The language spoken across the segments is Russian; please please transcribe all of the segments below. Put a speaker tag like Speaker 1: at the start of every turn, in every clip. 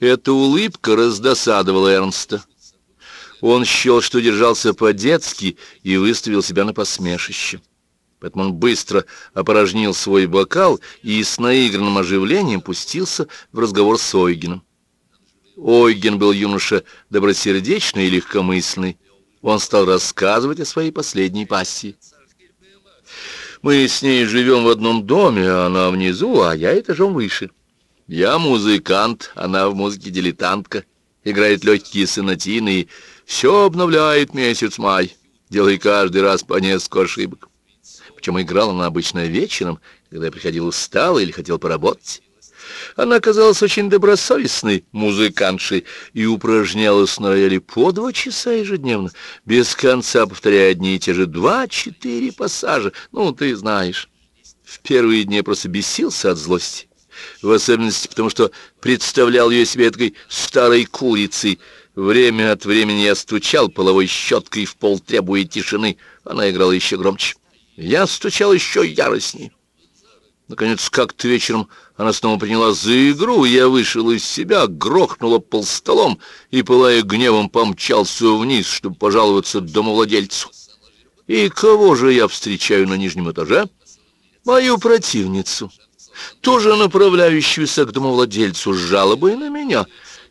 Speaker 1: Эта улыбка раздосадовала Эрнста. Он счел, что держался по-детски и выставил себя на посмешище. Поэтому он быстро опорожнил свой бокал и с наигранным оживлением пустился в разговор с Ойгеном. Ойген был юноша добросердечный и легкомысленный. Он стал рассказывать о своей последней пассии. «Мы с ней живем в одном доме, она внизу, а я этажом выше. Я музыкант, она в музыке дилетантка, играет легкие сонатины и все обновляет месяц май, делая каждый раз по несколько ошибок. Причем играла она обычно вечером, когда я приходил усталый или хотел поработать. Она казалась очень добросовестной музыкантшей и упражнялась на рояле по два часа ежедневно, без конца повторяя одни и те же два-четыре пассажа. Ну, ты знаешь. В первые дни я просто бесился от злости. В особенности потому, что представлял ее себе этой старой курицей. Время от времени я стучал половой щеткой в пол, требуя тишины. Она играла еще громче. Я стучал еще яростнее. Наконец, как-то вечером она снова приняла за игру, я вышел из себя, грохнула пол столом и, пылая гневом, помчался вниз, чтобы пожаловаться домовладельцу. И кого же я встречаю на нижнем этаже? Мою противницу, тоже направляющуюся к домовладельцу с жалобой на меня.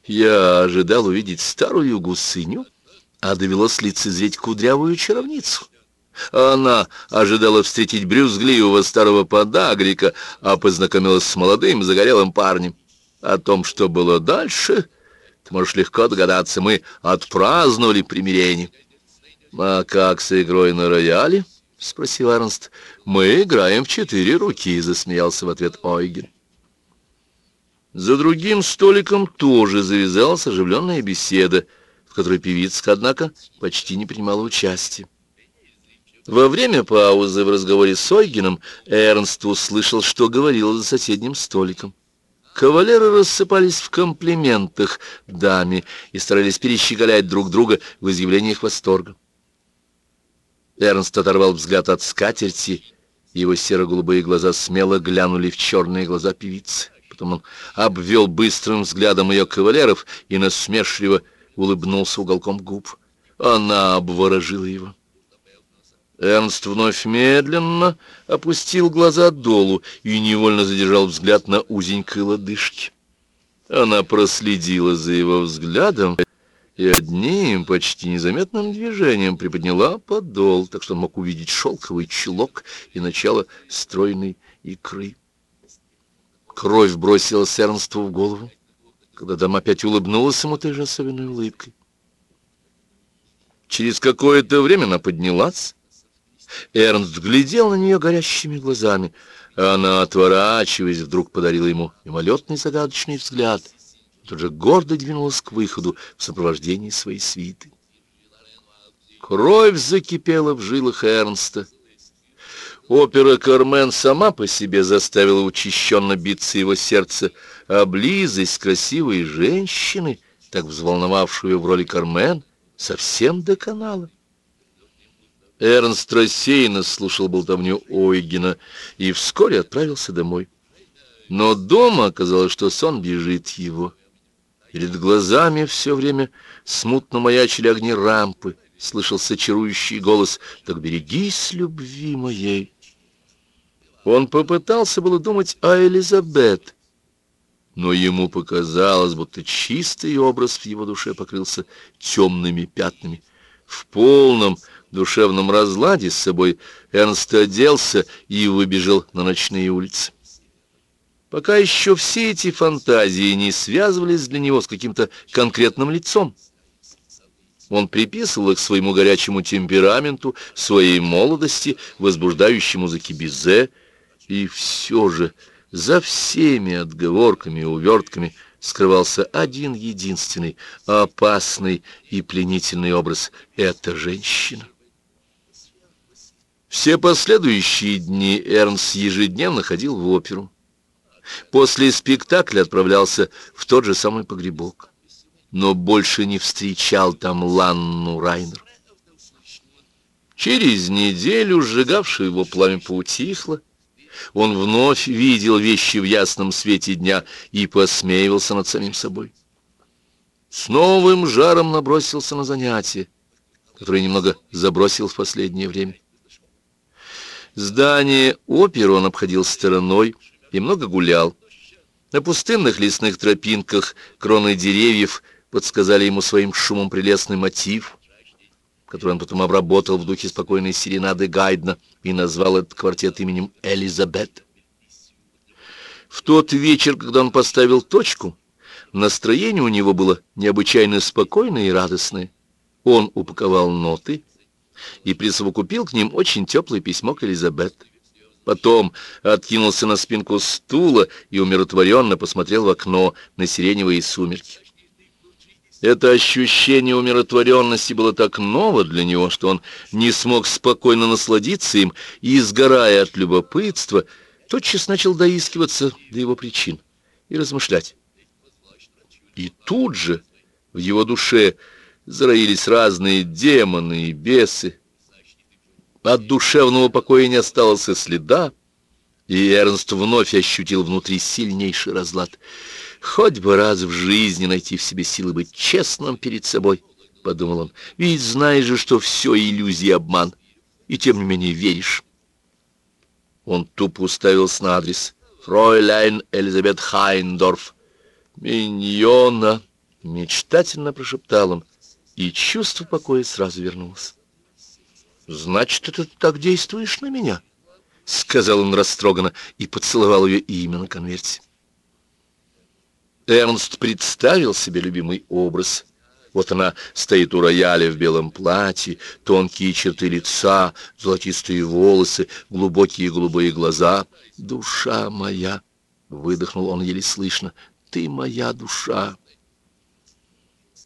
Speaker 1: Я ожидал увидеть старую гусыню, а довелось лицезреть кудрявую чаровницу. Она ожидала встретить брюзгливого старого подагрика, а познакомилась с молодым загорелым парнем. О том, что было дальше, ты можешь легко догадаться, мы отпраздновали примирение. «А как с игрой на рояле?» — спросил Эрнст. «Мы играем в четыре руки», — засмеялся в ответ Ойген. За другим столиком тоже завязалась оживленная беседа, в которой певица, однако, почти не принимала участия. Во время паузы в разговоре с Ойгеном Эрнст услышал, что говорила за соседним столиком. Кавалеры рассыпались в комплиментах даме и старались перещеголять друг друга в изъявлениях восторга. Эрнст оторвал взгляд от скатерти, его серо-голубые глаза смело глянули в черные глаза певицы. Потом он обвел быстрым взглядом ее кавалеров и насмешливо улыбнулся уголком губ. Она обворожила его. Эрнст вновь медленно опустил глаза долу и невольно задержал взгляд на узенькой лодыжке. Она проследила за его взглядом и одним почти незаметным движением приподняла подол, так что он мог увидеть шелковый чулок и начало стройной икры. Кровь бросилась Эрнсту в голову, когда дама опять улыбнулась ему той же особенной улыбкой. Через какое-то время она поднялась, Эрнст глядел на нее горящими глазами. Она, отворачиваясь, вдруг подарила ему мимолетный загадочный взгляд. Тут же гордо двинулась к выходу в сопровождении своей свиты. Кровь закипела в жилах Эрнста. Опера «Кармен» сама по себе заставила учащенно биться его сердце, а близость красивой женщины, так взволновавшую в роли «Кармен», совсем доконала. Эрнст рассеянно слушал болтовню Ойгена и вскоре отправился домой. Но дома оказалось, что сон бежит его. Перед глазами все время смутно маячили огни рампы, слышался чарующий голос «Так берегись, любви моей». Он попытался было думать о Элизабет, но ему показалось, будто чистый образ в его душе покрылся темными пятнами. В полном душевном разладе с собой Эрнст оделся и выбежал на ночные улицы. Пока еще все эти фантазии не связывались для него с каким-то конкретным лицом. Он приписывал их своему горячему темпераменту, своей молодости, возбуждающей музыки Бизе, и все же за всеми отговорками и увертками – скрывался один единственный, опасный и пленительный образ — эта женщина. Все последующие дни Эрнст ежедневно ходил в оперу. После спектакля отправлялся в тот же самый погребок, но больше не встречал там Ланну Райнер. Через неделю сжигавшее его пламя поутихло, он вновь видел вещи в ясном свете дня и посмеивался над самим собой. с новым жаром набросился на занятие, которое немного забросил в последнее время. Здание оперы он обходил стороной и много гулял. На пустынных лесных тропинках кроны деревьев подсказали ему своим шумом прелестный мотив, который он потом обработал в духе спокойной серенады Гайдна и назвал этот квартет именем Элизабет. В тот вечер, когда он поставил точку, настроение у него было необычайно спокойное и радостное. Он упаковал ноты и присовокупил к ним очень теплое письмо к Элизабет. Потом откинулся на спинку стула и умиротворенно посмотрел в окно на сиреневые сумерки. Это ощущение умиротворенности было так ново для него, что он не смог спокойно насладиться им и, сгорая от любопытства, тотчас начал доискиваться до его причин и размышлять. И тут же в его душе зароились разные демоны и бесы. От душевного покоя не осталось и следа, и Эрнст вновь ощутил внутри сильнейший разлад. «Хоть бы раз в жизни найти в себе силы быть честным перед собой», — подумал он, — «ведь знаешь же, что все иллюзия и обман, и тем не менее веришь». Он тупо уставился на адрес. «Фройляйн Элизабет Хайндорф». «Миньона!» — мечтательно прошептал он, и чувство покоя сразу вернулось. «Значит, это ты так действуешь на меня?» — сказал он растроганно и поцеловал ее имя на конверте. Эрнст представил себе любимый образ — вот она стоит у рояля в белом платье, тонкие черты лица, золотистые волосы, глубокие голубые глаза. «Душа моя!» — выдохнул он еле слышно. «Ты моя душа!»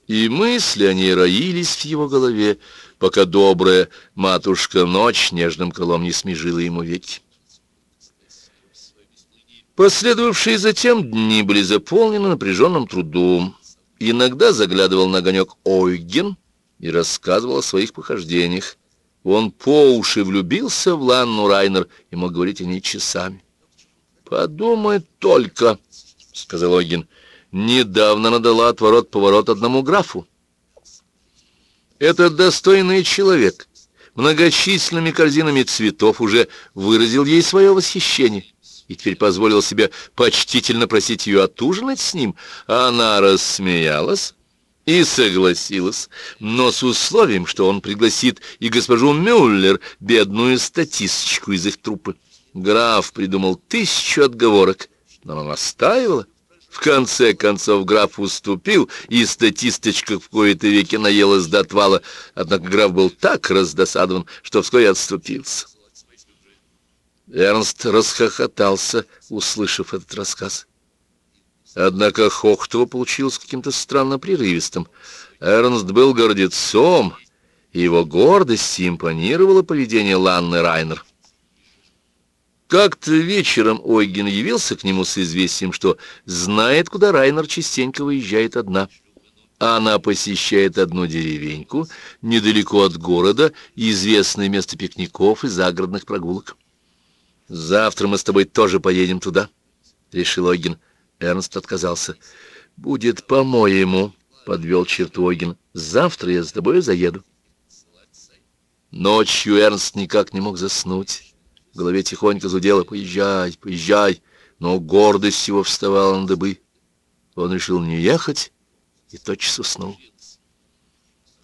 Speaker 1: И мысли о ней роились в его голове, пока добрая матушка ночь нежным колом не смежила ему веки. Последовавшие затем дни были заполнены напряженным трудом. Иногда заглядывал на огонек Ойген и рассказывал о своих похождениях. Он по уши влюбился в Ланну Райнер и мог говорить о ней часами. «Подумай только», — сказал Ойген, — «недавно надала отворот-поворот одному графу. Этот достойный человек многочисленными корзинами цветов уже выразил ей свое восхищение и теперь позволил себе почтительно просить ее отужинать с ним, она рассмеялась и согласилась, но с условием, что он пригласит и госпожу Мюллер, бедную статисточку из их труппы. Граф придумал тысячу отговорок, но она настаивала. В конце концов граф уступил, и статисточка в кои-то веки наелась до отвала, однако граф был так раздосадован, что вскоре отступился. Эрнст расхохотался, услышав этот рассказ. Однако хохот его получился каким-то странно прерывистым. Эрнст был гордецом, и его гордости импонировало поведение Ланны Райнер. Как-то вечером Ойген явился к нему с известием, что знает, куда Райнер частенько выезжает одна. Она посещает одну деревеньку недалеко от города, известное место пикников и загородных прогулок. «Завтра мы с тобой тоже поедем туда», — решил Ойген. Эрнст отказался. «Будет по-моему», — подвел черту Ойген. «Завтра я с тобой заеду». Ночью Эрнст никак не мог заснуть. В голове тихонько зудело «Поезжай, поезжай», но гордость его вставала на дыбы. Он решил не ехать и тотчас уснул.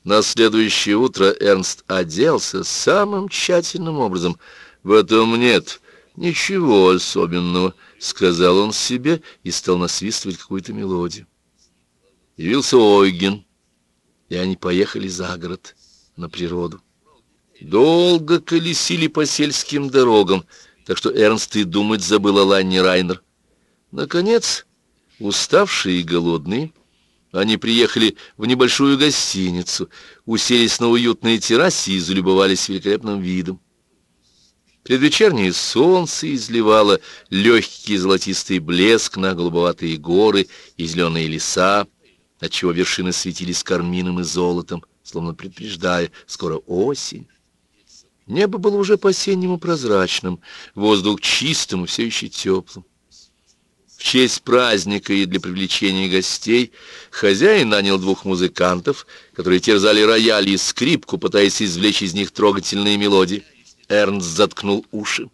Speaker 1: На следующее утро Эрнст оделся самым тщательным образом. В этом нет «Ничего особенного», — сказал он себе и стал насвистывать какую-то мелодию. Явился Ойген, и они поехали за город, на природу. Долго колесили по сельским дорогам, так что Эрнст и думать забыл о Ланне Райнер. Наконец, уставшие и голодные, они приехали в небольшую гостиницу, уселись на уютной террасе и залюбовались великолепным видом. Предвечернее солнце изливало легкий золотистый блеск на голубоватые горы и зеленые леса, отчего вершины светились кармином и золотом, словно предупреждая, скоро осень. Небо было уже по-осеннему прозрачным, воздух чистым и все еще теплым. В честь праздника и для привлечения гостей хозяин нанял двух музыкантов, которые терзали рояль и скрипку, пытаясь извлечь из них трогательные мелодии. Эрнст заткнул уши.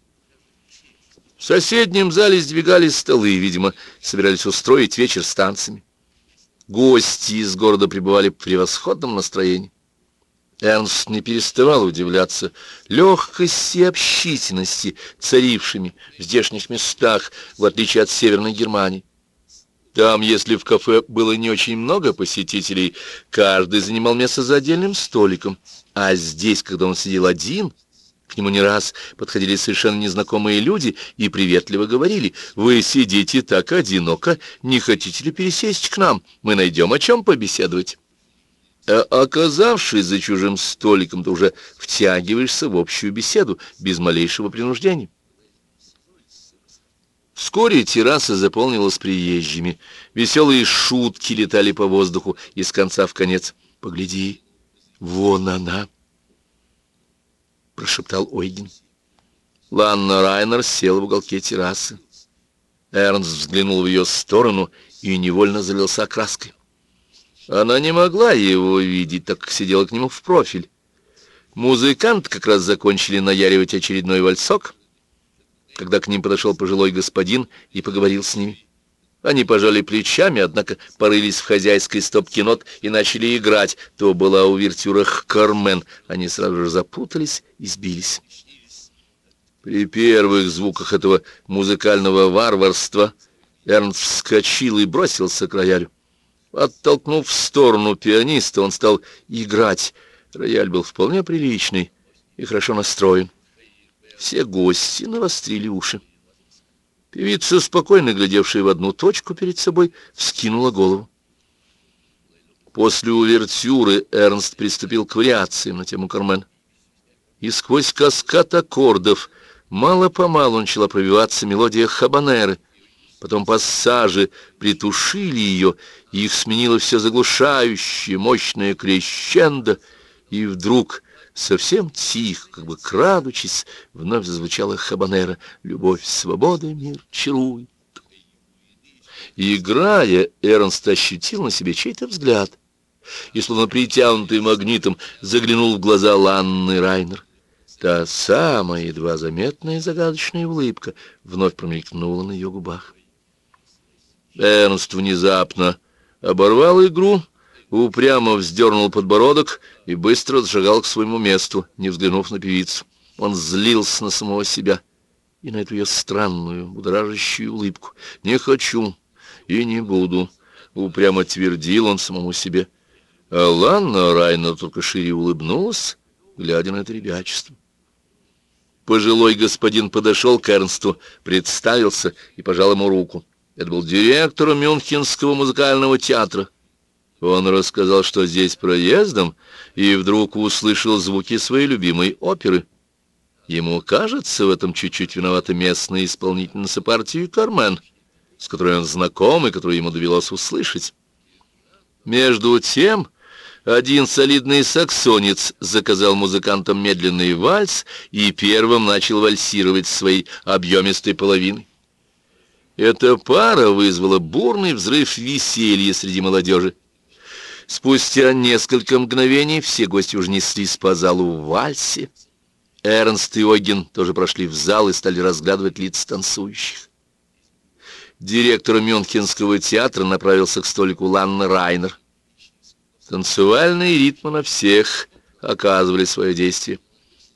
Speaker 1: В соседнем зале сдвигались столы, видимо, собирались устроить вечер с танцами. Гости из города пребывали в превосходном настроении. Эрнст не переставал удивляться легкости и общительности, царившими в здешних местах, в отличие от Северной Германии. Там, если в кафе было не очень много посетителей, каждый занимал место за отдельным столиком, а здесь, когда он сидел один, к нему не раз подходили совершенно незнакомые люди и приветливо говорили, «Вы сидите так одиноко, не хотите ли пересесть к нам? Мы найдем о чем побеседовать». А оказавшись за чужим столиком, ты уже втягиваешься в общую беседу без малейшего принуждения. Вскоре терраса заполнилась приезжими. Веселые шутки летали по воздуху из конца в конец. «Погляди, вон она!» — прошептал Ойген. Ланна Райнер села в уголке террасы. Эрнст взглянул в ее сторону и невольно залился краской. Она не могла его видеть, так как сидела к нему в профиль. Музыкант как раз закончили наяривать очередной вальсок, когда к ним подошел пожилой господин и поговорил с ними. Они пожали плечами, однако порылись в хозяйской стопке нот и начали играть. То была увертюра «Кармен». Они сразу же запутались и сбились. При первых звуках этого музыкального варварства Эрнст вскочил и бросился к роялю. Оттолкнув в сторону пианиста, он стал играть. Рояль был вполне приличный и хорошо настроен. Все гости навострили уши. Певица, спокойно глядевшая в одну точку перед собой, вскинула голову. После увертюры Эрнст приступил к вариациям на тему Кармен. И сквозь каскад аккордов мало-помалу начала пробиваться мелодия хабанеры — Потом пассажи притушили ее, их сменило все заглушающее, мощное крещендо, и вдруг совсем тихо, как бы крадучись, вновь зазвучала хабанера «Любовь, свобода, мир чарует». Играя, Эрнст ощутил на себе чей-то взгляд и, словно притянутый магнитом, заглянул в глаза Ланны Райнер. Та самая едва заметная загадочная улыбка вновь промелькнула на ее губах. Эрнст внезапно оборвал игру, упрямо вздернул подбородок и быстро зашагал к своему месту, не взглянув на певицу. Он злился на самого себя и на эту ее странную, будоражащую улыбку. «Не хочу и не буду», — упрямо твердил он самому себе. А Ланна Райна только шире улыбнулась, глядя на это ребячество. Пожилой господин подошел к Эрнсту, представился и пожал ему руку. Это был директор Мюнхенского музыкального театра. Он рассказал, что здесь проездом, и вдруг услышал звуки своей любимой оперы. Ему кажется, в этом чуть-чуть виновата местная исполнительница партии «Кармен», с которой он знаком и которую ему довелось услышать. Между тем, один солидный саксонец заказал музыкантам медленный вальс и первым начал вальсировать своей объемистой половиной. Эта пара вызвала бурный взрыв веселья среди молодежи. Спустя несколько мгновений все гости уже неслись по залу в вальсе. Эрнст и Оген тоже прошли в зал и стали разглядывать лица танцующих. Директор Мюнхенского театра направился к столику Ланны Райнер. Танцевальные ритмы на всех оказывали свое действие.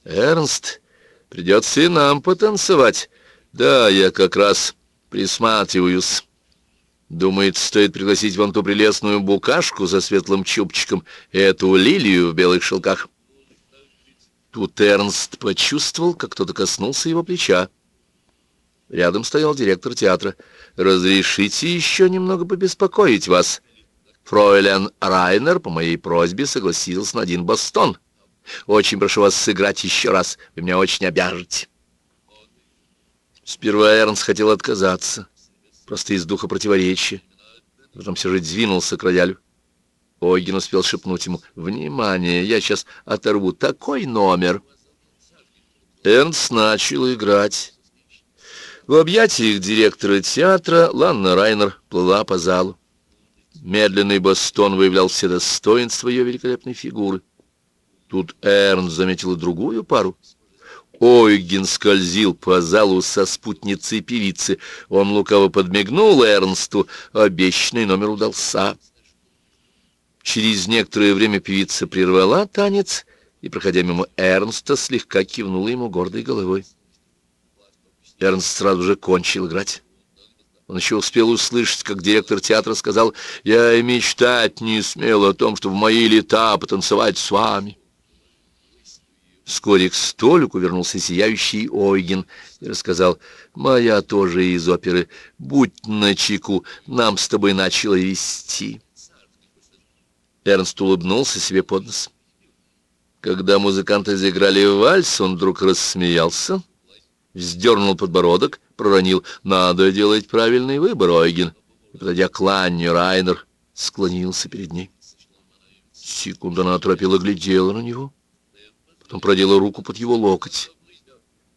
Speaker 1: «Эрнст, придется и нам потанцевать. Да, я как раз Присматриваюсь. Думает, стоит пригласить вон ту прелестную букашку со светлым чубчиком, эту лилию в белых шелках. Тут Эрнст почувствовал, как кто-то коснулся его плеча. Рядом стоял директор театра. «Разрешите еще немного побеспокоить вас?» Фройлен Райнер по моей просьбе согласился на один бастон. «Очень прошу вас сыграть еще раз. Вы меня очень обяжете». Сперва Эрнст хотел отказаться, просто из духа противоречия. Потом все же двинулся к роялю. Ойген успел шепнуть ему, «Внимание, я сейчас оторву такой номер». Эрнст начал играть. В объятиях директора театра Ланна Райнер плыла по залу. Медленный бастон выявлял все достоинства ее великолепной фигуры. Тут Эрн заметила другую пару. Ойген скользил по залу со спутницей певицы. Он лукаво подмигнул Эрнсту, обещанный номер удался. Через некоторое время певица прервала танец и, проходя мимо Эрнста, слегка кивнула ему гордой головой. Эрнст сразу же кончил играть. Он еще успел услышать, как директор театра сказал, «Я и мечтать не смел о том, что в мои лета потанцевать с вами». Вскоре к столику вернулся сияющий Ойген и рассказал, «Моя тоже из оперы. Будь начеку, нам с тобой начало вести». Эрнст улыбнулся себе под нос. Когда музыканты заиграли вальс, он вдруг рассмеялся, вздернул подбородок, проронил «Надо делать правильный выбор, Ойген». И, подойдя к Ланне, Райнер склонился перед ней. Секунду она оторопела глядела на него, потом продела руку под его локоть.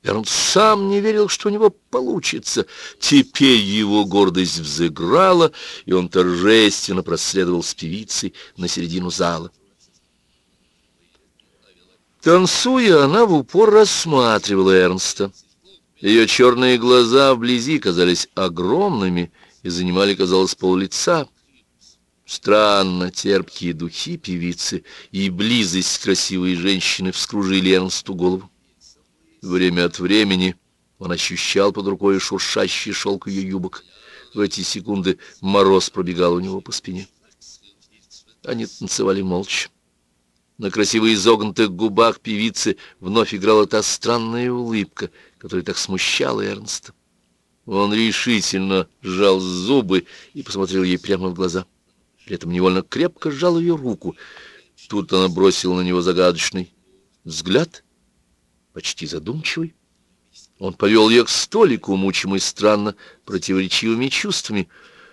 Speaker 1: Эрнст сам не верил, что у него получится. Теперь его гордость взыграла, и он торжественно проследовал с певицей на середину зала. Танцуя, она в упор рассматривала Эрнста. Ее черные глаза вблизи казались огромными и занимали, казалось, пол лица. Странно терпкие духи певицы и близость красивой женщины вскружили Эрнсту голову. Время от времени он ощущал под рукой шуршащий шелк ее юбок. В эти секунды мороз пробегал у него по спине. Они танцевали молча. На красиво изогнутых губах певицы вновь играла та странная улыбка, которая так смущала Эрнста. Он решительно сжал зубы и посмотрел ей прямо в глаза. При этом невольно крепко сжал ее руку. Тут она бросила на него загадочный взгляд, почти задумчивый. Он повел ее к столику, мучимый странно противоречивыми чувствами,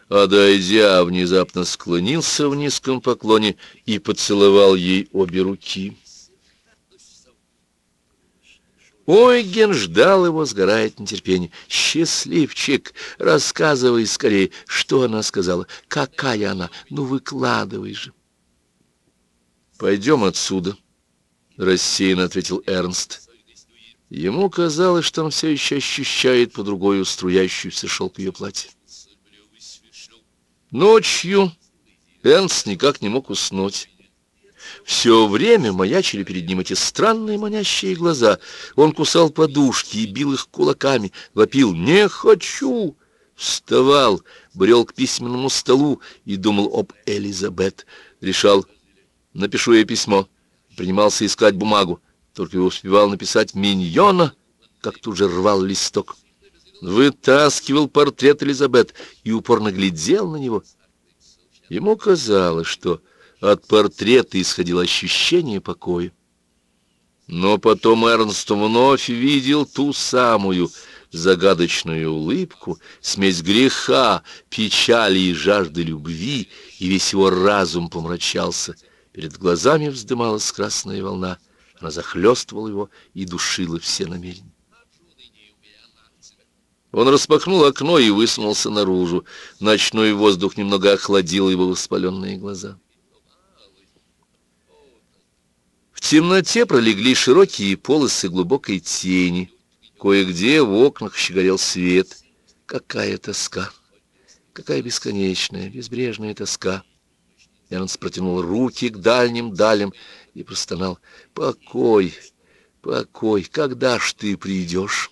Speaker 1: а, дойдя, внезапно склонился в низком поклоне и поцеловал ей обе руки. Ойген ждал его, сгорает нетерпение. «Счастливчик, рассказывай скорее, что она сказала, какая она, ну выкладывай же». «Пойдем отсюда», — рассеянно ответил Эрнст. Ему казалось, что он все еще ощущает по другой струящуюся шелк ее платья. Ночью Эрнст никак не мог уснуть. Все время маячили перед ним эти странные манящие глаза. Он кусал подушки и бил их кулаками, вопил «Не хочу!» Вставал, брел к письменному столу и думал об Элизабет. Решал, напишу ей письмо. Принимался искать бумагу, только и успевал написать «Миньона», как тут же рвал листок вытаскивал портрет Элизабет и упорно глядел на него. Ему казалось, что от портрета исходило ощущение покоя. Но потом Эрнст вновь видел ту самую загадочную улыбку, смесь греха, печали и жажды любви, и весь его разум помрачался. Перед глазами вздымалась красная волна, она захлестывала его и душила все намерения. Он распахнул окно и высунулся наружу. Ночной воздух немного охладил его воспаленные глаза. В темноте пролегли широкие полосы глубокой тени. Кое-где в окнах щегорел свет. Какая тоска! Какая бесконечная, безбрежная тоска! Эрнс протянул руки к дальним далям и простонал. «Покой, покой, когда ж ты придешь?»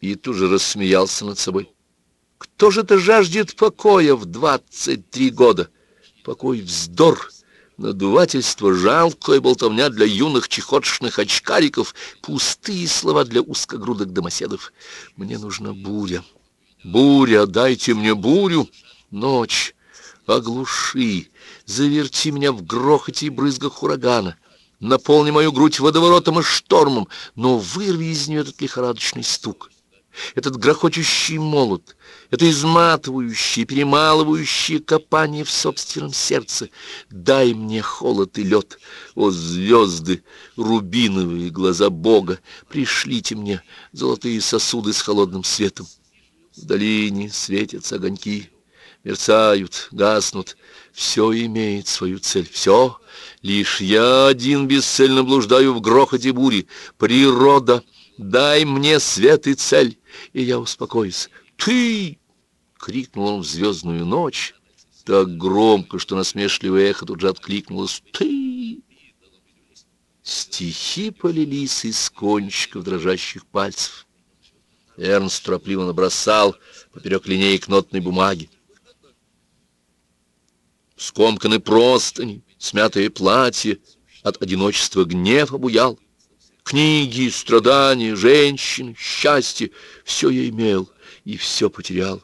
Speaker 1: и тут же рассмеялся над собой. Кто же это жаждет покоя в двадцать три года? Покой — вздор, надувательство, жалкая болтовня для юных чехотшных очкариков, пустые слова для узкогрудых домоседов. Мне нужна буря. Буря, дайте мне бурю. Ночь, оглуши, заверти меня в грохоте и брызгах урагана. Наполни мою грудь водоворотом и штормом, но вырви из нее этот лихорадочный стук. Этот грохочущий молот, это изматывающее, перемалывающее копание в собственном сердце. Дай мне холод и лед, о звезды, рубиновые глаза Бога, пришлите мне золотые сосуды с холодным светом. В долине светятся огоньки, мерцают, гаснут, все имеет свою цель, все. Лишь я один бесцельно блуждаю в грохоте бури. Природа, дай мне свет и цель, и я успокоюсь. Ты! — крикнул он в звездную ночь, так громко, что насмешливое эхо тут же откликнулось. Ты! Стихи полились из кончиков дрожащих пальцев. Эрнст торопливо набросал поперек линеек нотной бумаги скомканы простыни, смятые платья, от одиночества гнев обуял. Книги, страдания, женщины, счастье — все я имел и все потерял.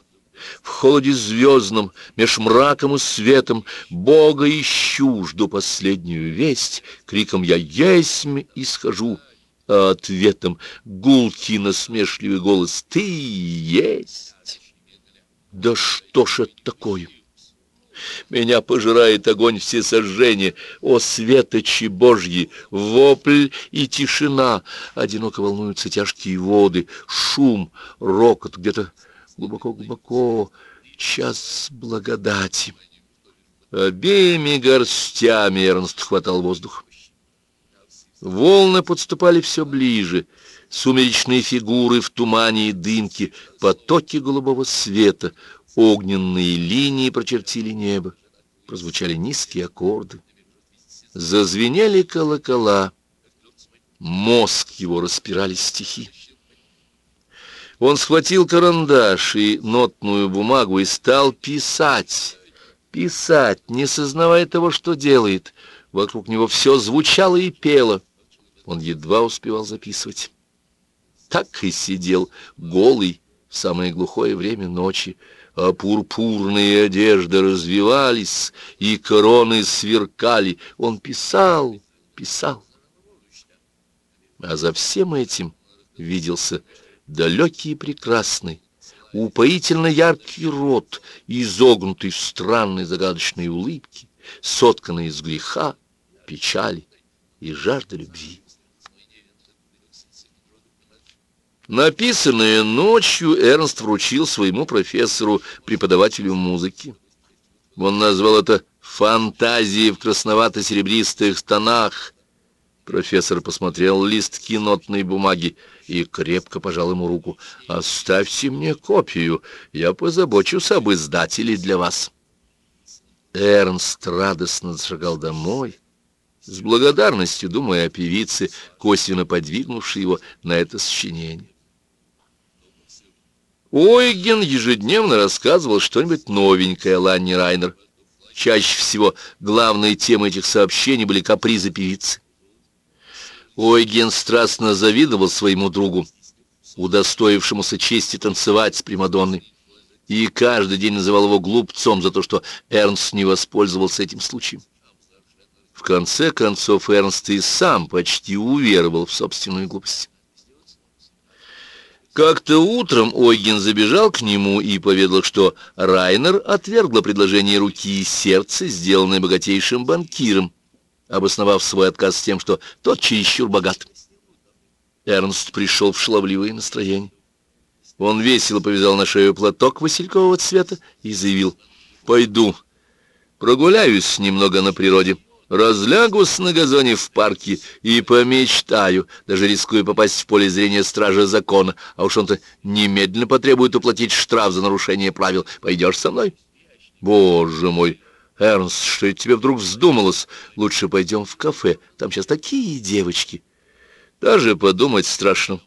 Speaker 1: В холоде звездном, меж мраком и светом, Бога ищу, жду последнюю весть, Криком я есмь исхожу, а ответом гулкий насмешливый голос «Ты есть!» Да что ж это такое? Меня пожирает огонь всесожжения. О, светочи Божьи, вопль и тишина! Одиноко волнуются тяжкие воды, шум, рокот где-то глубоко-глубоко. Час благодати. Обеими горстями Эрнст хватал воздух. Волны подступали все ближе, сумеречные фигуры в тумане и дымке, потоки голубого света, Огненные линии прочертили небо, прозвучали низкие аккорды. Зазвенели колокола, мозг его распирали стихи. Он схватил карандаш и нотную бумагу и стал писать, писать, не сознавая того, что делает. Вокруг него все звучало и пело. Он едва успевал записывать. Так и сидел, голый, в самое глухое время ночи, а пурпурные одежды развивались, и короны сверкали. Он писал, писал. А за всем этим виделся далекий и прекрасный, упоительно яркий рот, изогнутый в странной загадочной улыбке, сотканный из греха, печали и жажды любви. Написанное ночью Эрнст вручил своему профессору, преподавателю музыки. Он назвал это «фантазией в красновато-серебристых тонах». Профессор посмотрел листки нотной бумаги и крепко пожал ему руку. «Оставьте мне копию, я позабочусь об издателе для вас». Эрнст радостно зашагал домой, с благодарностью думая о певице, косвенно подвигнувшей его на это сочинение. Ойген ежедневно рассказывал что-нибудь новенькое Ланне Райнер. Чаще всего главной темой этих сообщений были капризы певицы. Ойген страстно завидовал своему другу, удостоившемуся чести танцевать с Примадонной, и каждый день называл его глупцом за то, что Эрнст не воспользовался этим случаем. В конце концов Эрнст и сам почти уверовал в собственную глупость. Как-то утром Ойген забежал к нему и поведал, что Райнер отвергла предложение руки и сердца, сделанное богатейшим банкиром, обосновав свой отказ тем, что тот чересчур богат. Эрнст пришел в шаловливое настроение. Он весело повязал на шею платок василькового цвета и заявил, «Пойду, прогуляюсь немного на природе». Разлягусь на газоне в парке и помечтаю, даже рискую попасть в поле зрения стража закона, а уж он-то немедленно потребует уплатить штраф за нарушение правил. Пойдешь со мной? Боже мой! Эрнст, что это тебе вдруг вздумалось? Лучше пойдем в кафе, там сейчас такие девочки. Даже подумать страшно.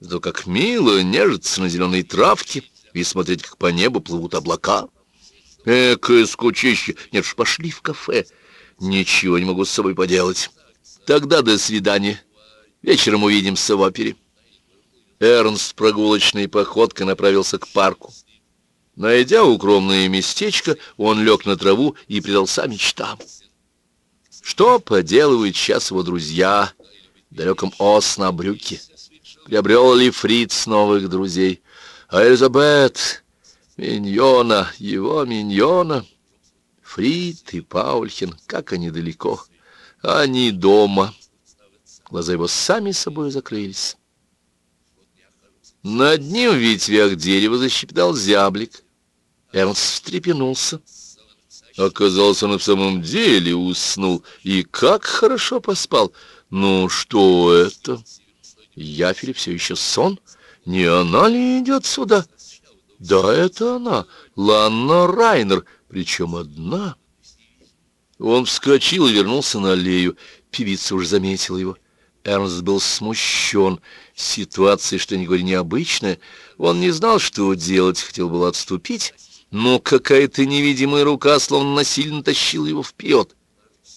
Speaker 1: Зато как мило нежиться на зеленой травке и смотреть, как по небу плывут облака. Экое скучище! Нет ж, пошли в кафе. Ничего не могу с собой поделать. Тогда до свидания. Вечером увидимся в опере. Эрнст прогулочной походкой направился к парку. Найдя укромное местечко, он лег на траву и предался мечтам. Что поделывают сейчас его друзья в далеком Оснабрюке? Приобрел ли Фриц новых друзей? А Элизабет, миньона, его миньона, Фрид и Паульхен, как они далеко. Они дома. Глаза его сами собой закрылись. Над ним в ветвях дерева защептал зяблик. Эрнст встрепенулся. Оказалось, он и в самом деле уснул. И как хорошо поспал. Ну, что это? Яфель все еще сон? Не она ли идет сюда? Да, это она, Ланна Райнер, причем одна. Он вскочил и вернулся на аллею. Певица уже заметила его. Эрнст был смущен. Ситуация, что ни говори, необычная. Он не знал, что делать, хотел было отступить но какая-то невидимая рука словно насильно тащила его вперед.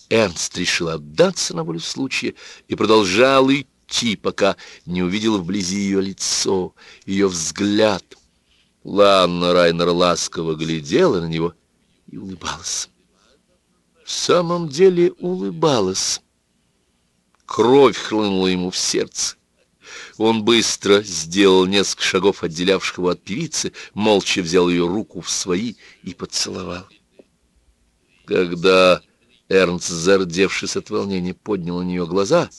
Speaker 1: Эрнст решил отдаться на волю случая и продолжал идти, пока не увидел вблизи ее лицо, ее взгляд. Ланна Райнер ласково глядела на него и улыбалась. В самом деле улыбалась. Кровь хлынула ему в сердце. Он быстро сделал несколько шагов, отделявших его от певицы, молча взял ее руку в свои и поцеловал. Когда Эрнст, зардевшись от волнения, поднял на нее глаза,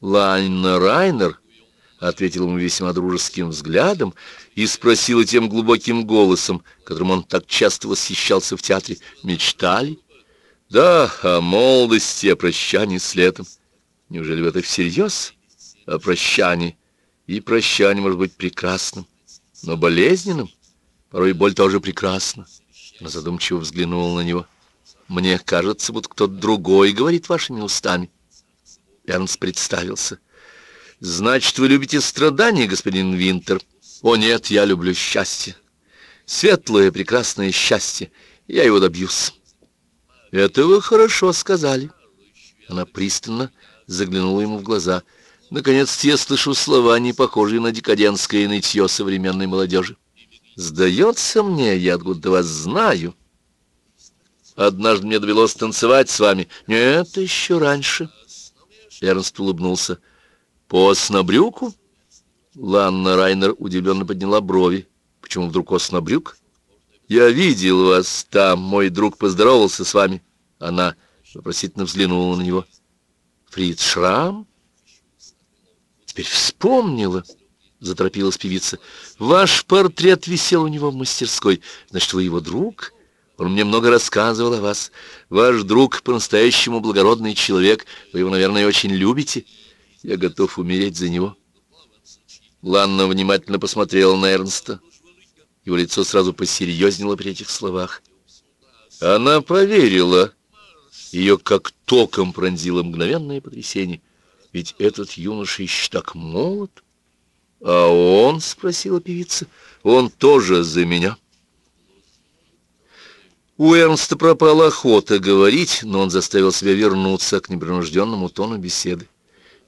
Speaker 1: Лайна Райнер ответил ему весьма дружеским взглядом и спросил тем глубоким голосом, которым он так часто восхищался в театре, «Мечтали?» «Да, о молодости, о прощании с летом. Неужели вы это всерьез?» о прощании. И прощание может быть прекрасным, но болезненным. Порой боль тоже прекрасна. Она задумчиво взглянула на него. Мне кажется, будто кто-то другой говорит вашими устами. Эрнст представился. Значит, вы любите страдания, господин Винтер? О нет, я люблю счастье. Светлое, прекрасное счастье. Я его добьюсь. Это вы хорошо сказали. Она пристально заглянула ему в глаза — Наконец я слышу слова, не похожие на декадентское нытье современной молодежи. Сдается мне, я откуда вас знаю. Однажды мне довелось танцевать с вами. Нет, еще раньше. Эрнст улыбнулся. По снобрюку? Ланна Райнер удивленно подняла брови. Почему вдруг оснобрюк? Я видел вас там, мой друг поздоровался с вами. Она вопросительно взглянула на него. Фриц Шрам? теперь вспомнила, — заторопилась певица. Ваш портрет висел у него в мастерской. Значит, вы его друг? Он мне много рассказывал о вас. Ваш друг по-настоящему благородный человек. Вы его, наверное, очень любите. Я готов умереть за него. Ланна внимательно посмотрела на Эрнста. Его лицо сразу посерьезнело при этих словах. Она проверила. Ее как током пронзило мгновенное потрясение. Ведь этот юноша еще так молод. А он, — спросила певица, — он тоже за меня. У Эрнста пропала охота говорить, но он заставил себя вернуться к непринужденному тону беседы.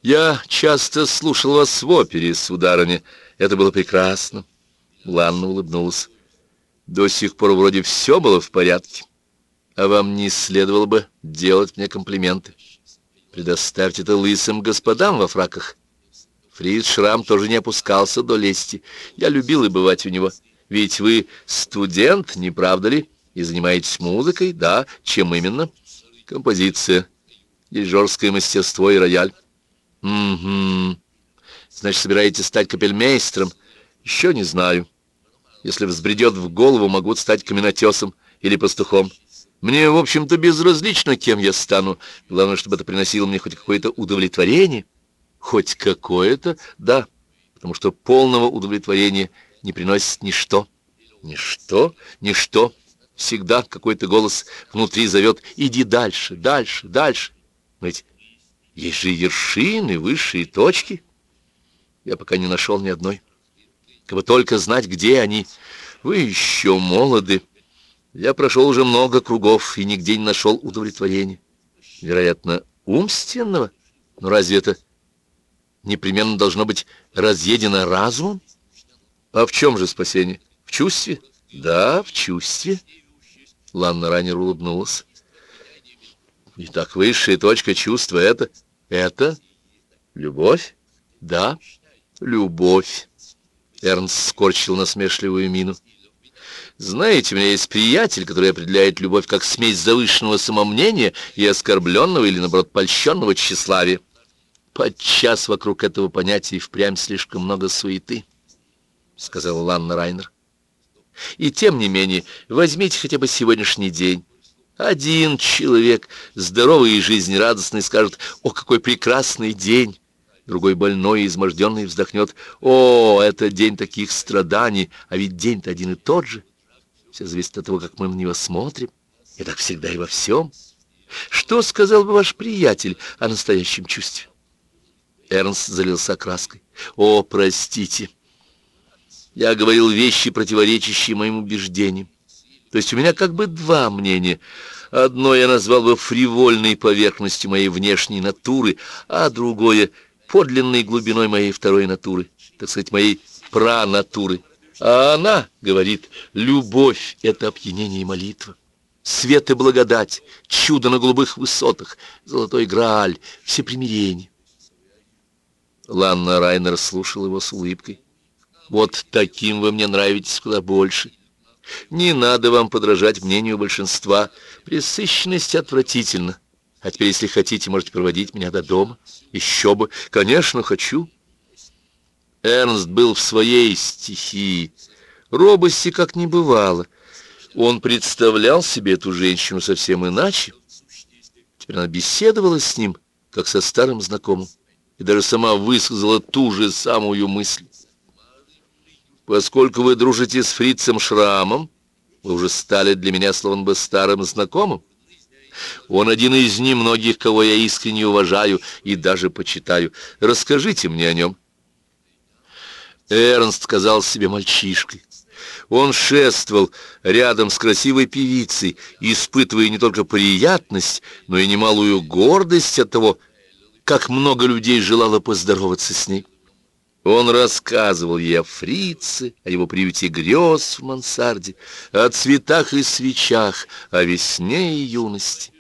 Speaker 1: «Я часто слушал вас в опере, сударыня. Это было прекрасно». Ланна улыбнулась. «До сих пор вроде все было в порядке. А вам не следовало бы делать мне комплименты. Предоставьте это лысым господам во фраках. Фриц Шрам тоже не опускался до лести. Я любил и бывать у него. Ведь вы студент, не правда ли? И занимаетесь музыкой, да? Чем именно? Композиция, дирижерское мастерство и рояль. Угу. Значит, собираетесь стать капельмейстером? Еще не знаю. Если взбредет в голову, могу стать каменотесом или пастухом. Мне, в общем-то, безразлично, кем я стану. Главное, чтобы это приносило мне хоть какое-то удовлетворение. Хоть какое-то, да, потому что полного удовлетворения не приносит ничто. Ничто, ничто. Всегда какой-то голос внутри зовет «иди дальше, дальше, дальше». Но ведь есть же вершины, высшие точки. Я пока не нашел ни одной. Как бы только знать, где они. Вы еще молоды. Я прошел уже много кругов и нигде не нашел удовлетворения. Вероятно, умственного? Но разве это непременно должно быть разъедено разумом? А в чем же спасение? В чувстве? Да, в чувстве. Ланна Раннер улыбнулась. Итак, высшая точка чувства — это... Это? Любовь? Да, любовь. Эрнст скорчил насмешливую мину. Знаете, у меня есть приятель, который определяет любовь как смесь завышенного самомнения и оскорбленного или, наоборот, польщенного тщеславия. Подчас вокруг этого понятия впрямь слишком много суеты, — сказал Ланна Райнер. И тем не менее, возьмите хотя бы сегодняшний день. Один человек, здоровый и жизнерадостный, скажет, «О, какой прекрасный день!» Другой больной и изможденный вздохнет, «О, это день таких страданий, а ведь день-то один и тот же. Все зависит от того, как мы на него смотрим, и так всегда и во всем. Что сказал бы ваш приятель о настоящем чувстве?» Эрнст залился краской. «О, простите!» Я говорил вещи, противоречащие моим убеждениям. То есть у меня как бы два мнения. Одно я назвал бы фривольной поверхностью моей внешней натуры, а другое — подлинной глубиной моей второй натуры, так сказать, моей пранатуры. А она говорит, любовь — это опьянение и молитва. Свет и благодать, чудо на голубых высотах, золотой грааль, все примирения. Ланна Райнер слушал его с улыбкой. «Вот таким вы мне нравитесь куда больше. Не надо вам подражать мнению большинства. Пресыщенность отвратительна. А теперь, если хотите, можете проводить меня до дома. Еще бы. Конечно, хочу». Эрнст был в своей стихии. Робости как не бывало. Он представлял себе эту женщину совсем иначе. Теперь она беседовала с ним, как со старым знакомым и даже сама высказала ту же самую мысль. Поскольку вы дружите с фрицем Шрамом, вы уже стали для меня словно бы старым знакомым. Он один из немногих, кого я искренне уважаю и даже почитаю. Расскажите мне о нем. Эрнст сказал себе мальчишкой. Он шествовал рядом с красивой певицей, испытывая не только приятность, но и немалую гордость от того, как много людей желало поздороваться с ней. Он рассказывал ей о фрице, о его приюте грез в мансарде, о цветах и свечах, о весне и юности.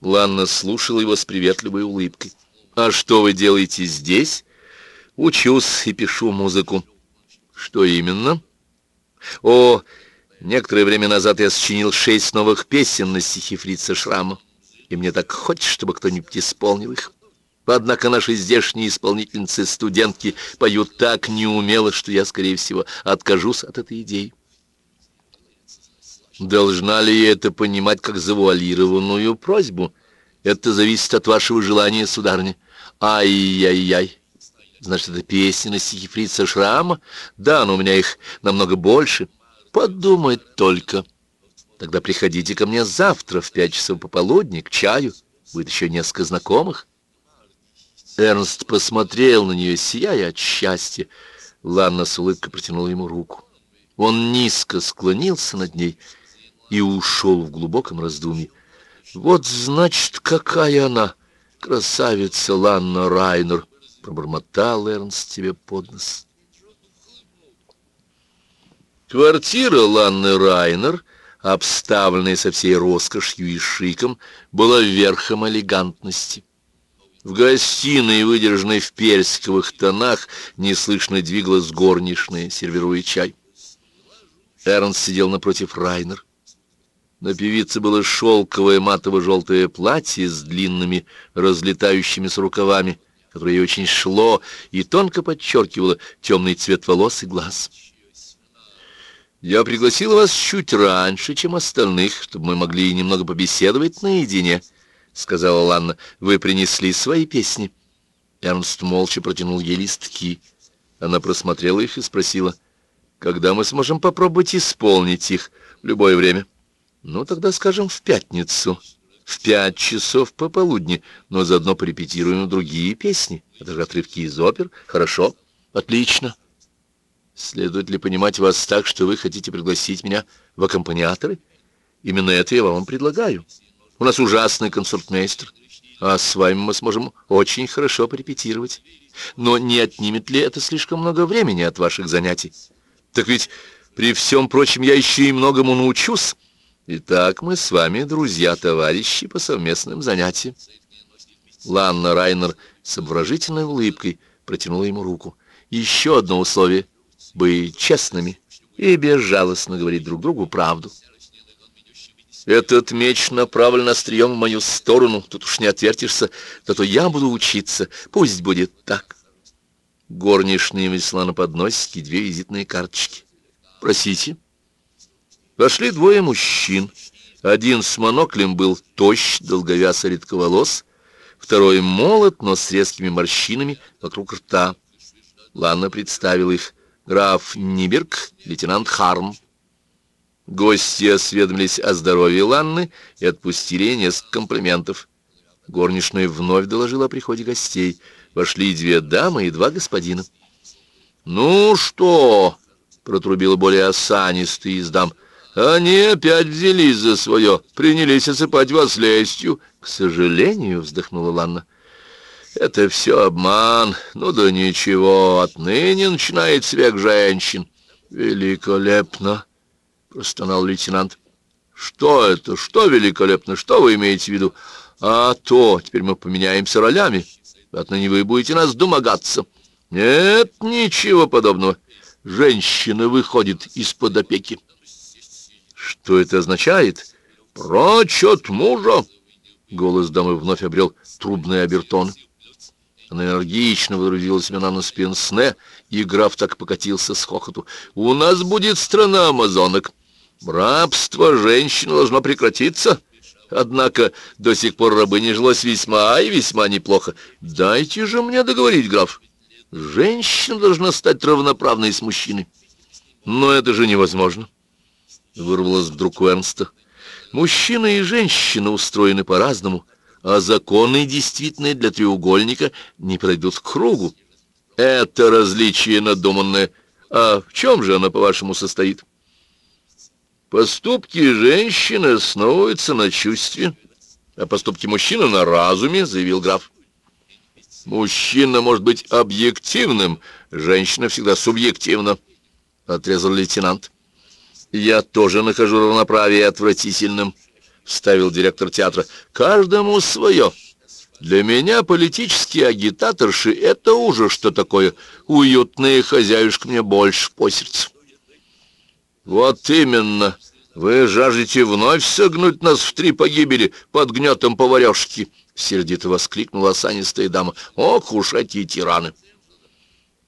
Speaker 1: Ланна слушала его с приветливой улыбкой. «А что вы делаете здесь?» «Учусь и пишу музыку». «Что именно?» «О, некоторое время назад я сочинил шесть новых песен на стихи фрица Шрама и мне так хочется, чтобы кто-нибудь исполнил их. Однако наши здешние исполнительницы-студентки поют так неумело, что я, скорее всего, откажусь от этой идеи. Должна ли я это понимать как завуалированную просьбу? Это зависит от вашего желания, сударыня. Ай-яй-яй. Значит, это песни на стихи фрица Шрама? Да, но у меня их намного больше. Подумать только. Тогда приходите ко мне завтра в пять часов пополудни к чаю. Будет еще несколько знакомых. Эрнст посмотрел на нее, сияя от счастья. Ланна с улыбкой протянула ему руку. Он низко склонился над ней и ушел в глубоком раздумье. «Вот, значит, какая она, красавица Ланна Райнер!» — пробормотал Эрнст тебе под нос. Квартира Ланны Райнер обставленная со всей роскошью и шиком, была верхом элегантности. В гостиной, выдержанной в персиковых тонах, неслышно двигалась горничная, сервируя чай. Эрнст сидел напротив Райнер. На певице было шелковое матово-желтое платье с длинными разлетающимися рукавами, которое ей очень шло и тонко подчеркивало темный цвет волос и глаз. Я пригласила вас чуть раньше, чем остальных, чтобы мы могли немного побеседовать наедине, — сказала Ланна. Вы принесли свои песни. Эрнст молча протянул ей листки. Она просмотрела их и спросила, когда мы сможем попробовать исполнить их в любое время. Ну, тогда, скажем, в пятницу, в пять часов пополудни, но заодно порепетируем другие песни. Это же отрывки из опер. Хорошо? Отлично. Следует ли понимать вас так, что вы хотите пригласить меня в аккомпаниаторы? Именно это я вам предлагаю. У нас ужасный концертмейстер, а с вами мы сможем очень хорошо порепетировать. Но не отнимет ли это слишком много времени от ваших занятий? Так ведь при всем прочем я еще и многому научусь. Итак, мы с вами друзья-товарищи по совместным занятиям. Ланна Райнер с обворожительной улыбкой протянула ему руку. Еще одно условие — быть честными и безжалостно говорить друг другу правду. Этот меч направлен острием в мою сторону, тут уж не отвертишься, зато я буду учиться, пусть будет так. Горничная внесла на подносике две визитные карточки. «Просите». Вошли двое мужчин. Один с моноклем был тощ, долговязо редковолос, второй молод, но с резкими морщинами вокруг рта. Ланна представил их. Граф Ниберг, лейтенант Харм. Гости осведомились о здоровье Ланны и отпустили несколько комплиментов. Горничная вновь доложила о приходе гостей. Вошли две дамы и два господина. «Ну что?» — протрубила более осанистый из дам. «Они опять взялись за свое, принялись осыпать вас лестью». «К сожалению», — вздохнула Ланна, — «это все обман. Ну да ничего, отныне начинает век женщин». «Великолепно!» — простонал лейтенант. «Что это? Что великолепно? Что вы имеете в виду?» «А то, теперь мы поменяемся ролями. Отныне вы будете нас домогаться». «Нет, ничего подобного. Женщина выходит из-под опеки». «Что это означает?» «Прочь от мужа!» Голос дамы вновь обрел трубные обертоны. Она энергично выразила семена на спинсне, и граф так покатился с хохоту. «У нас будет страна амазонок. Рабство женщин должно прекратиться». Однако до сих пор рабыне жилось весьма и весьма неплохо. Дайте же мне договорить, граф. Женщина должна стать равноправной с мужчиной. Но это же невозможно. Вырвалось вдруг у Эрнста. Мужчина и женщина устроены по-разному, а законы, действительные для треугольника, не пройдут к кругу. Это различие надуманное. А в чем же оно, по-вашему, состоит? Поступки женщины основываются на чувстве, а поступки мужчины на разуме, заявил граф. Мужчина может быть объективным, женщина всегда субъективна, отрезал лейтенант. Я тоже нахожу равноправие отвратительным, вставил директор театра. Каждому свое. Для меня политические агитаторши — это уже что такое. Уютные хозяюшка мне больше по сердцу. Вот именно. Вы жаждете вновь согнуть нас в три погибели под гнетом поварешки, сердито воскликнула осанистая дама. Ох уж эти тираны!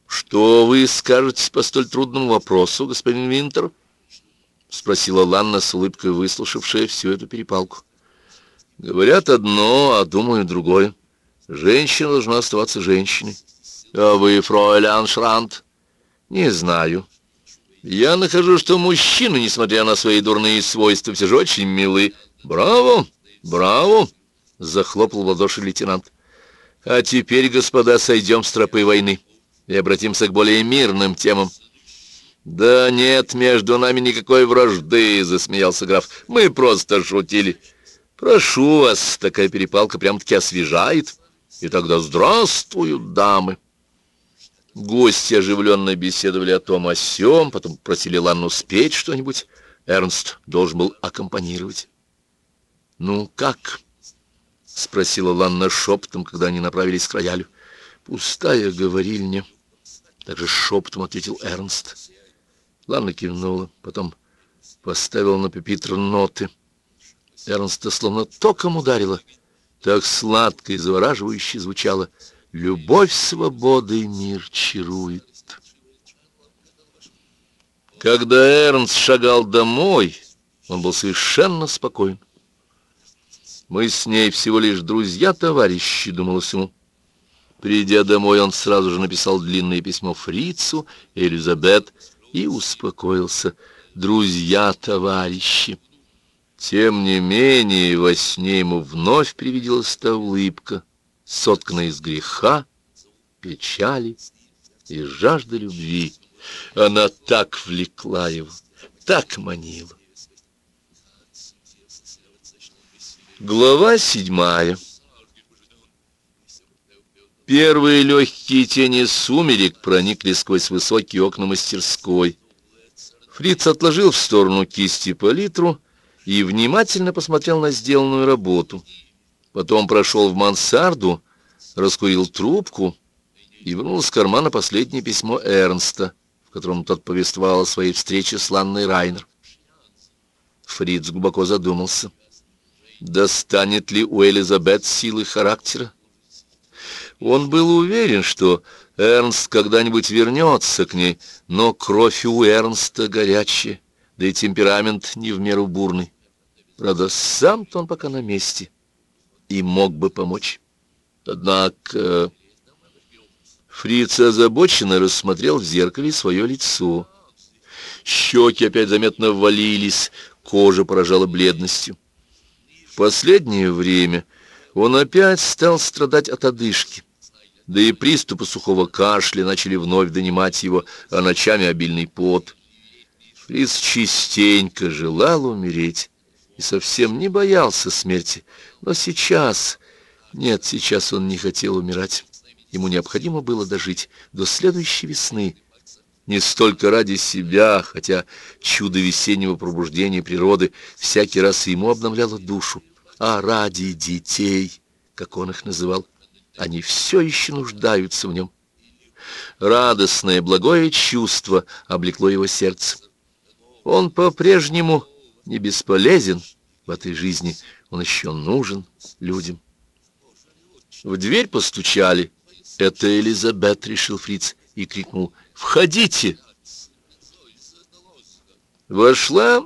Speaker 1: Что вы скажете по столь трудному вопросу, господин Винтер? спросила Ланна с улыбкой, выслушавшая всю эту перепалку. Говорят одно, а думаю другое. Женщина должна оставаться женщиной. А вы, фройлян Шрант? Не знаю. Я нахожу, что мужчины, несмотря на свои дурные свойства, все же очень милы. Браво! Браво! Захлопал в ладоши лейтенант. А теперь, господа, сойдем с тропы войны и обратимся к более мирным темам. «Да нет между нами никакой вражды», — засмеялся граф. «Мы просто шутили». «Прошу вас, такая перепалка прям-таки освежает. И тогда здравствуют дамы». Гости оживленно беседовали о том о сём, потом просили Ланну спеть что-нибудь. Эрнст должен был аккомпанировать. «Ну, как?» — спросила Ланна шепотом, когда они направились к роялю. «Пустая говорильня», — также шепотом ответил Эрнст. Ланна кивнула, потом поставила на пепитр ноты. Эрнста словно током ударила. Так сладко и завораживающе звучало — Любовь свободы мир чарует. Когда Эрнст шагал домой, он был совершенно спокоен. Мы с ней всего лишь друзья-товарищи, думалось ему. Придя домой, он сразу же написал длинное письмо Фрицу и Элизабет и успокоился. Друзья-товарищи. Тем не менее, во сне ему вновь привиделась та улыбка, сотканная из греха, печали и жажды любви. Она так влекла его, так манила. Глава седьмая. Первые легкие тени сумерек проникли сквозь высокие окна мастерской. Фриц отложил в сторону кисти палитру и внимательно посмотрел на сделанную работу. Потом прошел в мансарду, раскурил трубку и вынул из кармана последнее письмо Эрнста, в котором тот повествовал о своей встрече с Ланной Райнер. Фриц глубоко задумался. Достанет ли у Элизабет силы характера? Он был уверен, что Эрнст когда-нибудь вернется к ней, но кровь у Эрнста горячая, да и темперамент не в меру бурный. Правда, сам-то он пока на месте и мог бы помочь. Однако Фриц озабоченно рассмотрел в зеркале свое лицо. Щеки опять заметно ввалились, кожа поражала бледностью. В последнее время он опять стал страдать от одышки, да и приступы сухого кашля начали вновь донимать его, а ночами обильный пот. Фриц частенько желал умереть и совсем не боялся смерти, но сейчас... Нет, сейчас он не хотел умирать. Ему необходимо было дожить до следующей весны, не столько ради себя, хотя чудо весеннего пробуждения природы всякий раз ему обновляло душу, а ради детей, как он их называл. Они все еще нуждаются в нем. Радостное, благое чувство облекло его сердце. Он по-прежнему не бесполезен в этой жизни, он еще нужен людям. В дверь постучали. «Это Элизабет», — решил Фриц и крикнул Входите!» Вошла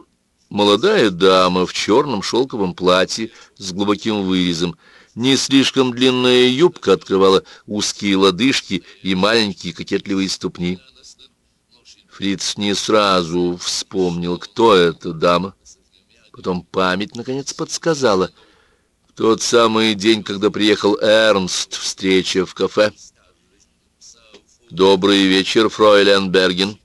Speaker 1: молодая дама в черном шелковом платье с глубоким вырезом. Не слишком длинная юбка открывала узкие лодыжки и маленькие кокетливые ступни. Фриц не сразу вспомнил, кто эта дама. Потом память, наконец, подсказала. В тот самый день, когда приехал Эрнст, встреча в кафе — «Добрый вечер, фройлен Берген».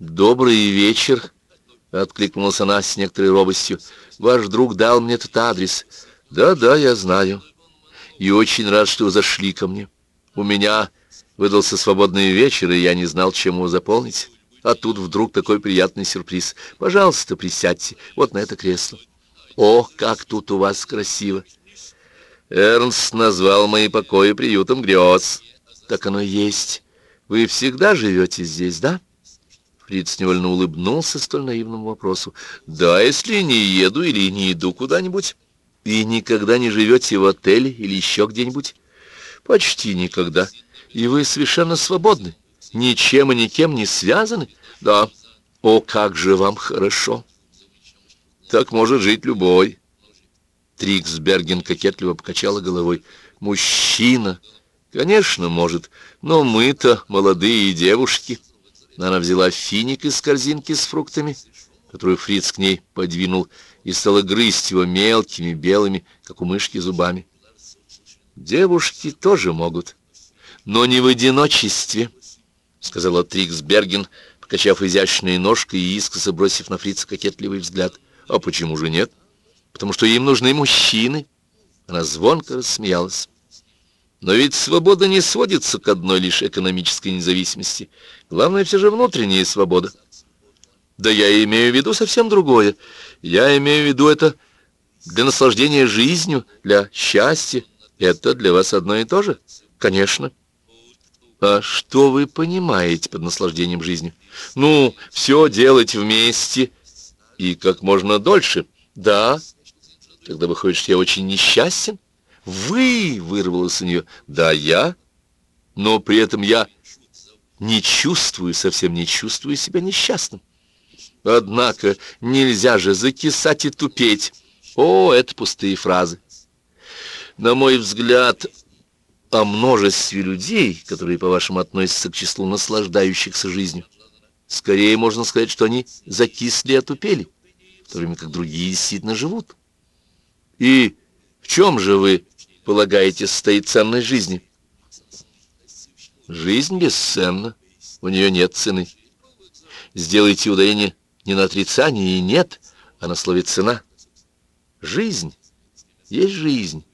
Speaker 1: «Добрый вечер», — откликнулась она с некоторой робостью. «Ваш друг дал мне этот адрес». «Да-да, я знаю. И очень рад, что вы зашли ко мне. У меня выдался свободный вечер, и я не знал, чем его заполнить. А тут вдруг такой приятный сюрприз. Пожалуйста, присядьте вот на это кресло. О, как тут у вас красиво!» Эрнст назвал мои покои приютом грез. Так оно и есть. Вы всегда живете здесь, да? Фриц невольно улыбнулся столь наивному вопросу. Да, если не еду или не иду куда-нибудь. И никогда не живете в отеле или еще где-нибудь? Почти никогда. И вы совершенно свободны. Ничем и никем не связаны? Да. О, как же вам хорошо. Так может жить любой. Триксберген кокетливо покачала головой. Мужчина Конечно, может, но мы-то молодые девушки. Она взяла финик из корзинки с фруктами, которую Фриц к ней подвинул, и стала грызть его мелкими, белыми, как у мышки, зубами. Девушки тоже могут, но не в одиночестве, сказала Триксберген, покачав изящной ножкой и искоса бросив на Фрица кокетливый взгляд. А почему же нет? Потому что им нужны мужчины. Она звонко рассмеялась. Но ведь свобода не сводится к одной лишь экономической независимости. Главное все же внутренняя свобода. Да я имею в виду совсем другое. Я имею в виду это для наслаждения жизнью, для счастья. Это для вас одно и то же? Конечно. А что вы понимаете под наслаждением жизнью? Ну, все делать вместе и как можно дольше. Да, тогда выходит, что я очень несчастен. «Вы!» — вырвалось у нее. «Да, я. Но при этом я не чувствую, совсем не чувствую себя несчастным. Однако нельзя же закисать и тупеть. О, это пустые фразы. На мой взгляд, о множестве людей, которые, по-вашему, относятся к числу наслаждающихся жизнью. Скорее можно сказать, что они закисли и отупели, в то время как другие действительно живут. И в чем же вы полагаете, состоит ценность жизни? Жизнь бесценна, у нее нет цены. Сделайте ударение не на отрицание и нет, а на слове «цена». Жизнь есть жизнь.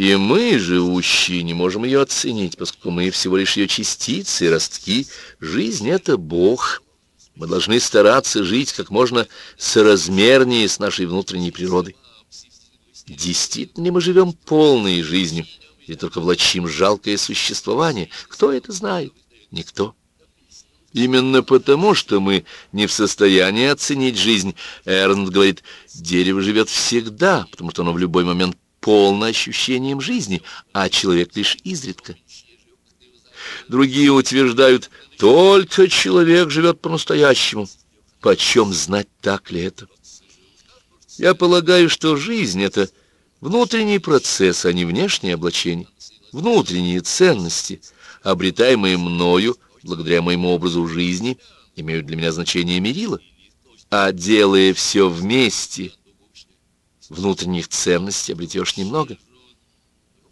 Speaker 1: И мы, живущие, не можем ее оценить, поскольку мы всего лишь ее частицы и ростки. Жизнь — это Бог. Мы должны стараться жить как можно соразмернее с нашей внутренней природой. Действительно мы живем полной жизнью, или только влачим жалкое существование? Кто это знает? Никто. Именно потому, что мы не в состоянии оценить жизнь, Эрнст говорит, дерево живет всегда, потому что оно в любой момент полно ощущением жизни, а человек лишь изредка. Другие утверждают, только человек живет по-настоящему. Почем знать, так ли это? Я полагаю, что жизнь — это внутренний процесс, а не внешнее облачение. Внутренние ценности, обретаемые мною, благодаря моему образу жизни, имеют для меня значение мерила. А делая все вместе, внутренних ценностей обретешь немного.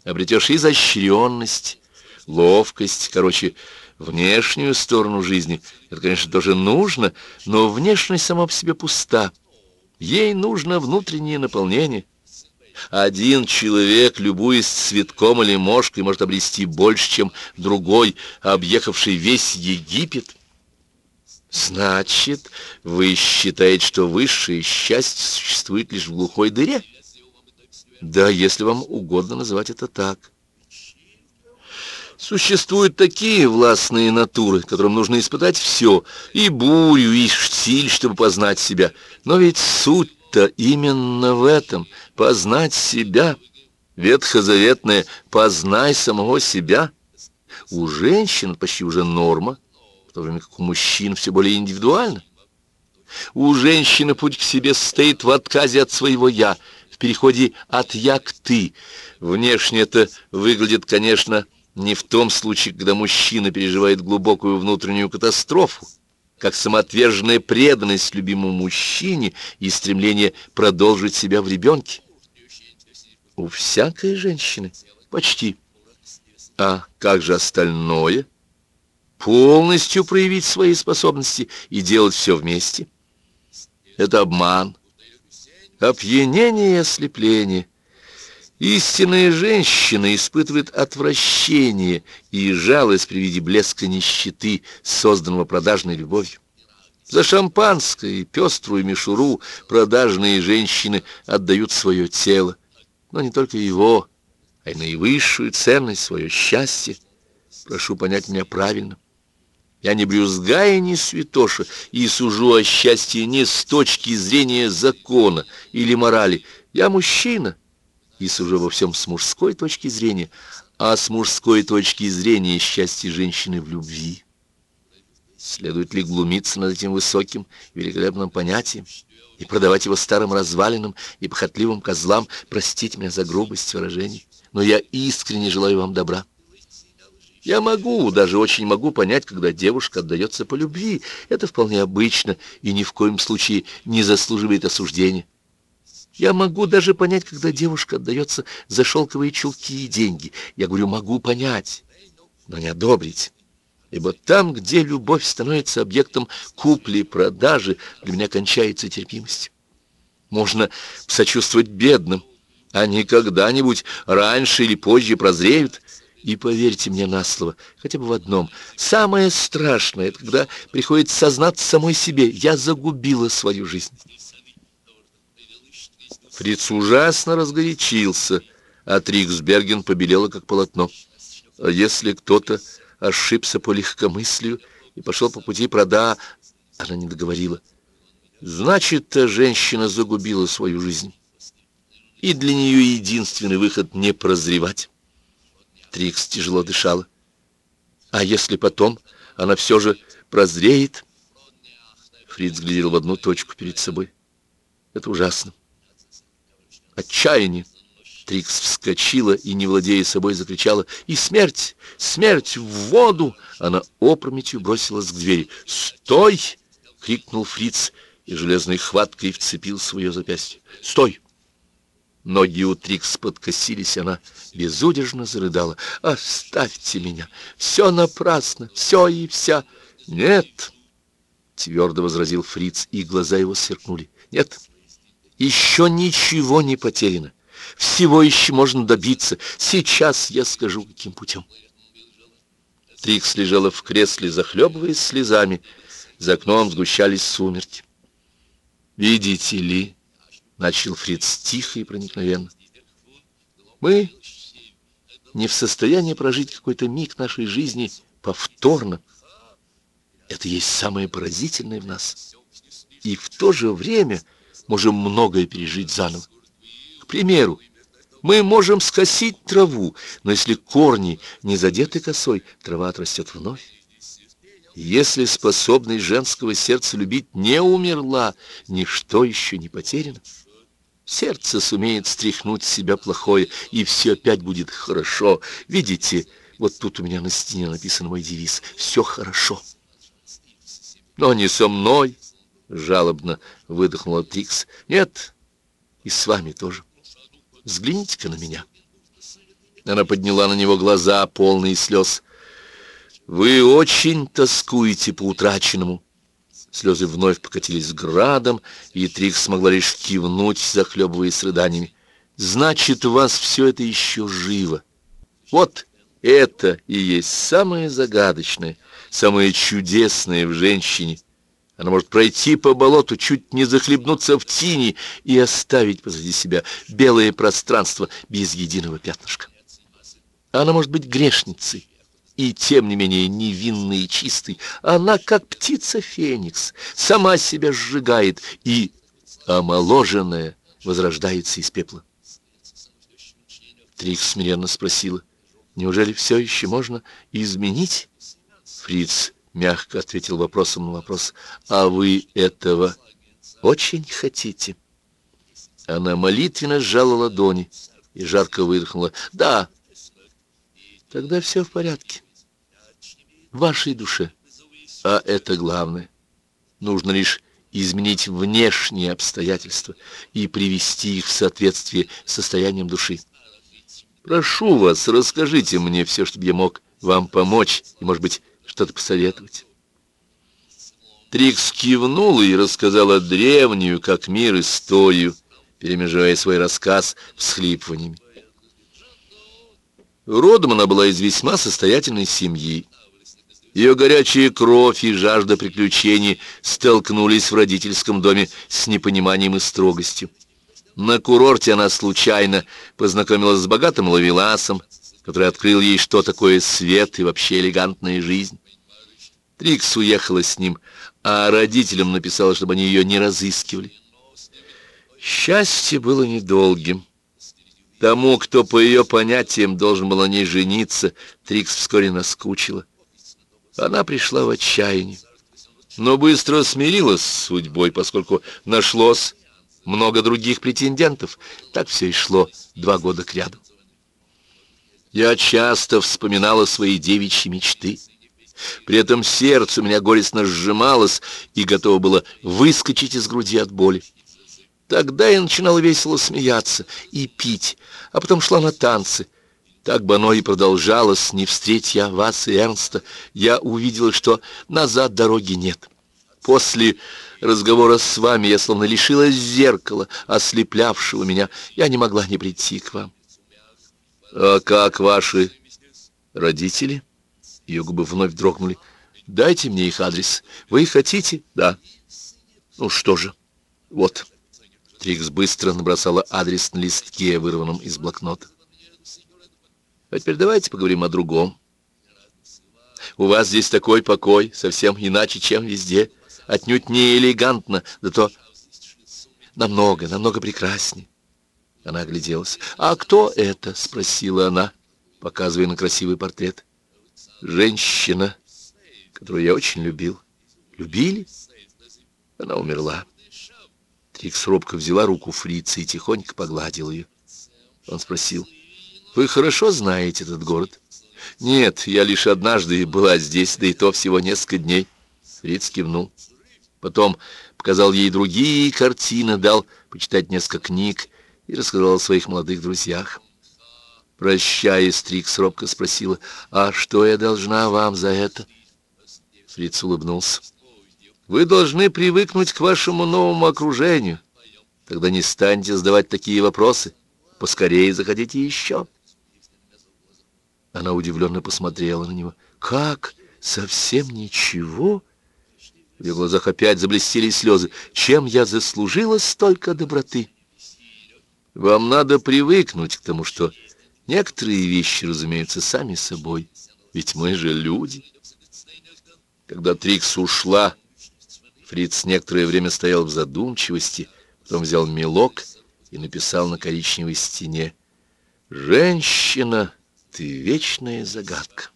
Speaker 1: Обретешь изощренность, ловкость, короче, внешнюю сторону жизни. Это, конечно, тоже нужно, но внешность сама по себе пуста. Ей нужно внутреннее наполнение. Один человек, любуясь цветком или мошкой, может обрести больше, чем другой, объехавший весь Египет. Значит, вы считаете, что высшее счастье существует лишь в глухой дыре? Да, если вам угодно называть это так. Существуют такие властные натуры, которым нужно испытать все, и бурю, и штиль, чтобы познать себя. Но ведь суть-то именно в этом — познать себя. Ветхозаветное «познай самого себя». У женщин почти уже норма, в то время как у мужчин все более индивидуально. У женщины путь к себе стоит в отказе от своего «я», в переходе от «я» к «ты». Внешне это выглядит, конечно, не в том случае, когда мужчина переживает глубокую внутреннюю катастрофу, как самоотверженная преданность любимому мужчине и стремление продолжить себя в ребенке. У всякой женщины почти. А как же остальное? Полностью проявить свои способности и делать все вместе. Это обман, опьянение и ослепление — Истинная женщина испытывает отвращение и жалость при виде блеска нищеты, созданного продажной любовью. За шампанское и пеструю мишуру продажные женщины отдают свое тело, но не только его, а и наивысшую ценность, свое счастье. Прошу понять меня правильно. Я не брюзгая, не святоша, и сужу о счастье не с точки зрения закона или морали. Я мужчина, и сужу во всем с мужской точки зрения, а с мужской точки зрения счастье женщины в любви. Следует ли глумиться над этим высоким великолепным понятием и продавать его старым развалинам и похотливым козлам, простите меня за грубость выражений, но я искренне желаю вам добра. Я могу, даже очень могу понять, когда девушка отдается по любви. Это вполне обычно и ни в коем случае не заслуживает осуждения. Я могу даже понять, когда девушка отдается за шелковые чулки и деньги. Я говорю, могу понять, но не одобрить. Ибо там, где любовь становится объектом купли-продажи, для меня кончается терпимость. Можно сочувствовать бедным, они когда-нибудь раньше или позже прозреют. И поверьте мне на слово, хотя бы в одном. Самое страшное, это когда приходится сознаться самой себе, я загубила свою жизнь. Фриц ужасно разгорячился, а Триксберген побелела, как полотно. А если кто-то ошибся по легкомыслию и пошел по пути прода, она не договорила. Значит, та женщина загубила свою жизнь. И для нее единственный выход — не прозревать. Трикс тяжело дышала. А если потом она все же прозреет? Фриц глядел в одну точку перед собой. Это ужасно отчаяние. Трикс вскочила и, не владея собой, закричала «И смерть! Смерть в воду!» Она опрометью бросилась к двери. «Стой!» — крикнул Фриц и железной хваткой вцепил свое запястье. «Стой!» Ноги у Трикс подкосились, она безудержно зарыдала. «Оставьте меня! Все напрасно! Все и вся!» «Нет!» — твердо возразил Фриц, и глаза его сверкнули. «Нет!» Еще ничего не потеряно. Всего еще можно добиться. Сейчас я скажу, каким путем. Трикс лежала в кресле, захлебываясь слезами. За окном сгущались сумерки. «Видите ли?» — начал Фриц тихо и проникновенно. «Мы не в состоянии прожить какой-то миг нашей жизни повторно. это есть самое поразительное в нас. И в то же время можем многое пережить заново. К примеру, мы можем скосить траву, но если корни не задеты косой, трава отрастет вновь. Если способность женского сердца любить не умерла, ничто еще не потеряно. Сердце сумеет стряхнуть с себя плохое, и все опять будет хорошо. Видите, вот тут у меня на стене написан мой девиз «Все хорошо». Но не со мной, жалобно выдохнула Трикс. Нет, и с вами тоже. Взгляните-ка на меня. Она подняла на него глаза, полные слез. Вы очень тоскуете по утраченному. Слезы вновь покатились градом, и Трикс смогла лишь кивнуть, захлебываясь рыданиями. Значит, у вас все это еще живо. Вот это и есть самое загадочное, самое чудесное в женщине. Она может пройти по болоту, чуть не захлебнуться в тени и оставить позади себя белое пространство без единого пятнышка. Она может быть грешницей, и тем не менее невинный и чистый. Она, как птица Феникс, сама себя сжигает и, омоложенная, возрождается из пепла. Трикс смиренно спросила, неужели все еще можно изменить? Фриц мягко ответил вопросом на вопрос, а вы этого очень хотите? Она молитвенно сжала ладони и жарко выдохнула, да, тогда все в порядке вашей душе. А это главное. Нужно лишь изменить внешние обстоятельства и привести их в соответствие с состоянием души. Прошу вас, расскажите мне все, чтобы я мог вам помочь и, может быть, что-то посоветовать. Трикс кивнула и рассказала древнюю, как мир, историю, перемежая свой рассказ всхлипываниями. Родом она была из весьма состоятельной семьи. Ее горячая кровь и жажда приключений столкнулись в родительском доме с непониманием и строгостью. На курорте она случайно познакомилась с богатым лавеласом, который открыл ей, что такое свет и вообще элегантная жизнь. Трикс уехала с ним, а родителям написала, чтобы они ее не разыскивали. Счастье было недолгим. Тому, кто по ее понятиям должен был на ней жениться, Трикс вскоре наскучила. Она пришла в отчаяние, но быстро смирилась с судьбой, поскольку нашлось много других претендентов. Так все и шло два года кряду. Я часто вспоминала свои девичьи мечты. При этом сердце у меня горестно сжималось и готово было выскочить из груди от боли. Тогда я начинала весело смеяться и пить, а потом шла на танцы — так бы оно и продолжалось, не встреть я вас и Эрнста. Я увидела, что назад дороги нет. После разговора с вами я словно лишилась зеркала, ослеплявшего меня. Я не могла не прийти к вам. А как ваши родители? Ее губы вновь дрогнули. Дайте мне их адрес. Вы хотите? Да. Ну что же, вот. Трикс быстро набросала адрес на листке, вырванном из блокнота. А теперь давайте поговорим о другом. У вас здесь такой покой, совсем иначе, чем везде. Отнюдь не элегантно, зато намного, намного прекраснее. Она огляделась. «А кто это?» — спросила она, показывая на красивый портрет. «Женщина, которую я очень любил». «Любили?» Она умерла. Трикс робко взяла руку фрица и тихонько погладила ее. Он спросил, вы хорошо знаете этот город? Нет, я лишь однажды была здесь, да и то всего несколько дней. Фриц кивнул. Потом показал ей другие картины, дал почитать несколько книг и рассказал о своих молодых друзьях. Прощаясь, Трикс робко спросила, «А что я должна вам за это?» Фриц улыбнулся. «Вы должны привыкнуть к вашему новому окружению. Тогда не станьте задавать такие вопросы. Поскорее заходите еще». Она удивленно посмотрела на него. «Как? Совсем ничего?» В ее глазах опять заблестели слезы. «Чем я заслужила столько доброты?» «Вам надо привыкнуть к тому, что некоторые вещи разумеются сами собой. Ведь мы же люди». Когда Трикс ушла, Фриц некоторое время стоял в задумчивости, потом взял мелок и написал на коричневой стене «Женщина, ты вечная загадка».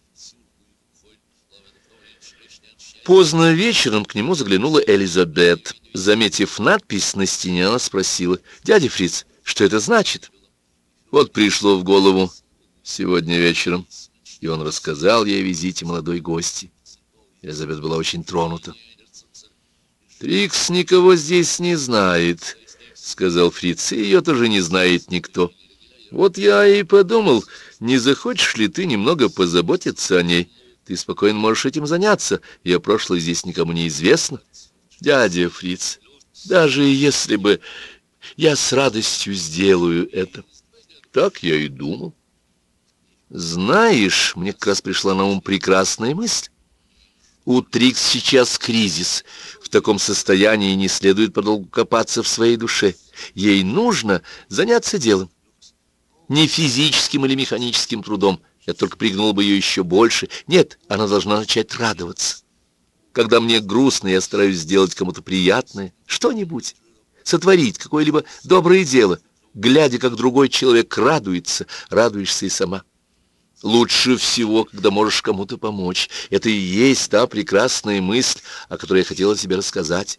Speaker 1: Поздно вечером к нему заглянула Элизабет. Заметив надпись на стене, она спросила, «Дядя Фриц, что это значит?» Вот пришло в голову сегодня вечером, и он рассказал ей о визите молодой гости. Элизабет была очень тронута. «Трикс никого здесь не знает», — сказал Фриц, — «и ее тоже не знает никто. Вот я и подумал, не захочешь ли ты немного позаботиться о ней?» Ты спокойно можешь этим заняться. Ее прошлое здесь никому не известно. Дядя Фриц, даже если бы я с радостью сделаю это. Так я и думал. Знаешь, мне как раз пришла на ум прекрасная мысль. У Трикс сейчас кризис. В таком состоянии не следует подолгу копаться в своей душе. Ей нужно заняться делом. Не физическим или механическим трудом, я только пригнул бы ее еще больше. Нет, она должна начать радоваться. Когда мне грустно, я стараюсь сделать кому-то приятное, что-нибудь, сотворить какое-либо доброе дело. Глядя, как другой человек радуется, радуешься и сама. Лучше всего, когда можешь кому-то помочь. Это и есть та прекрасная мысль, о которой я хотела тебе рассказать.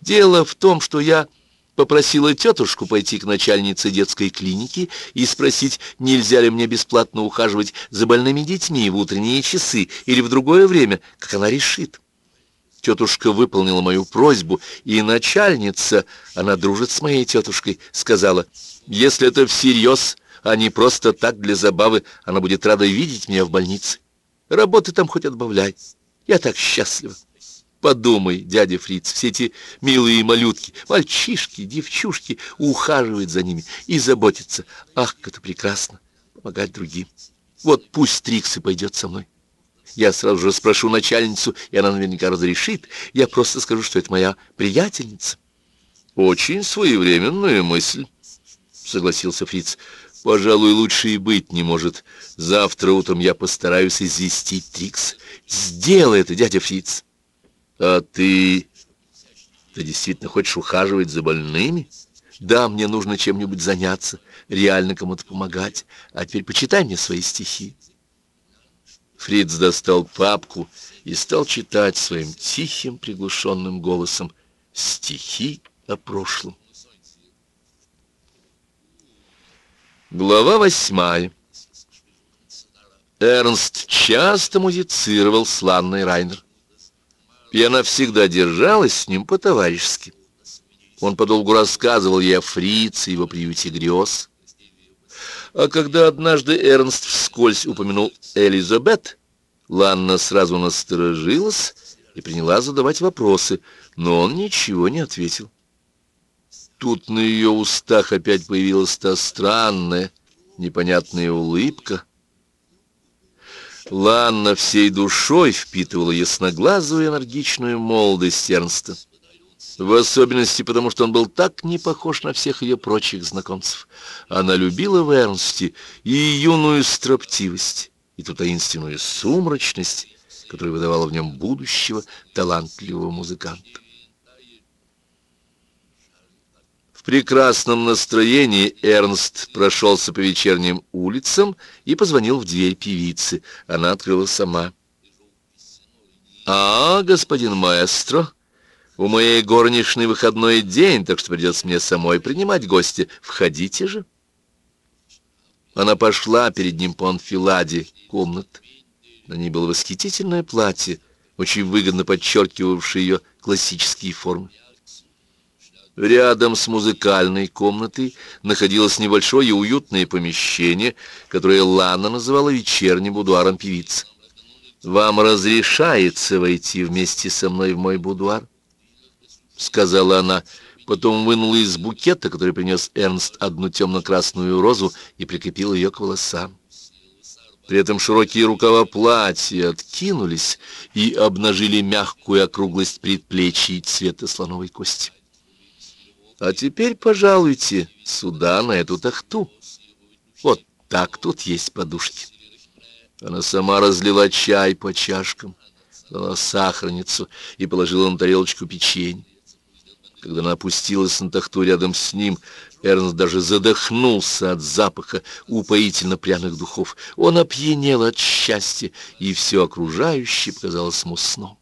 Speaker 1: Дело в том, что я попросила тетушку пойти к начальнице детской клиники и спросить, нельзя ли мне бесплатно ухаживать за больными детьми в утренние часы или в другое время, как она решит. Тетушка выполнила мою просьбу, и начальница, она дружит с моей тетушкой, сказала, если это всерьез, а не просто так для забавы, она будет рада видеть меня в больнице. Работы там хоть отбавляй. Я так счастлива. Подумай, дядя Фриц, все эти милые малютки, мальчишки, девчушки, ухаживают за ними и заботятся. Ах, как это прекрасно, помогать другим. Вот пусть Трикс и пойдет со мной. Я сразу же спрошу начальницу, и она наверняка разрешит. Я просто скажу, что это моя приятельница. Очень своевременная мысль, согласился Фриц. Пожалуй, лучше и быть не может. Завтра утром я постараюсь известить Трикс. Сделай это, дядя Фриц. А ты... Ты действительно хочешь ухаживать за больными? Да, мне нужно чем-нибудь заняться, реально кому-то помогать. А теперь почитай мне свои стихи. Фриц достал папку и стал читать своим тихим приглушенным голосом стихи о прошлом. Глава восьмая. Эрнст часто музицировал с Райнер и она всегда держалась с ним по-товарищески. Он подолгу рассказывал ей о фрице, его приюте грез. А когда однажды Эрнст вскользь упомянул Элизабет, Ланна сразу насторожилась и приняла задавать вопросы, но он ничего не ответил. Тут на ее устах опять появилась та странная, непонятная улыбка — Ланна всей душой впитывала ясноглазую энергичную молодость Эрнста. В особенности потому, что он был так не похож на всех ее прочих знакомцев. Она любила в Эрнсте и юную строптивость, и ту таинственную сумрачность, которая выдавала в нем будущего талантливого музыканта. В прекрасном настроении Эрнст прошелся по вечерним улицам и позвонил в дверь певицы. Она открыла сама. «А, господин маэстро, у моей горничной выходной день, так что придется мне самой принимать гостя. Входите же». Она пошла перед ним по анфиладе комнат. На ней было восхитительное платье, очень выгодно подчеркивавшее ее классические формы. Рядом с музыкальной комнатой находилось небольшое уютное помещение, которое Лана называла вечерним будуаром певицы. «Вам разрешается войти вместе со мной в мой будуар?» — сказала она. Потом вынула из букета, который принес Эрнст, одну темно-красную розу и прикрепила ее к волосам. При этом широкие рукава платья откинулись и обнажили мягкую округлость предплечий цвета слоновой кости. А теперь пожалуйте сюда, на эту тахту. Вот так тут есть подушки. Она сама разлила чай по чашкам, дала сахарницу и положила на тарелочку печенье. Когда она опустилась на тахту рядом с ним, Эрнст даже задохнулся от запаха упоительно пряных духов. Он опьянел от счастья, и все окружающее показалось ему сном.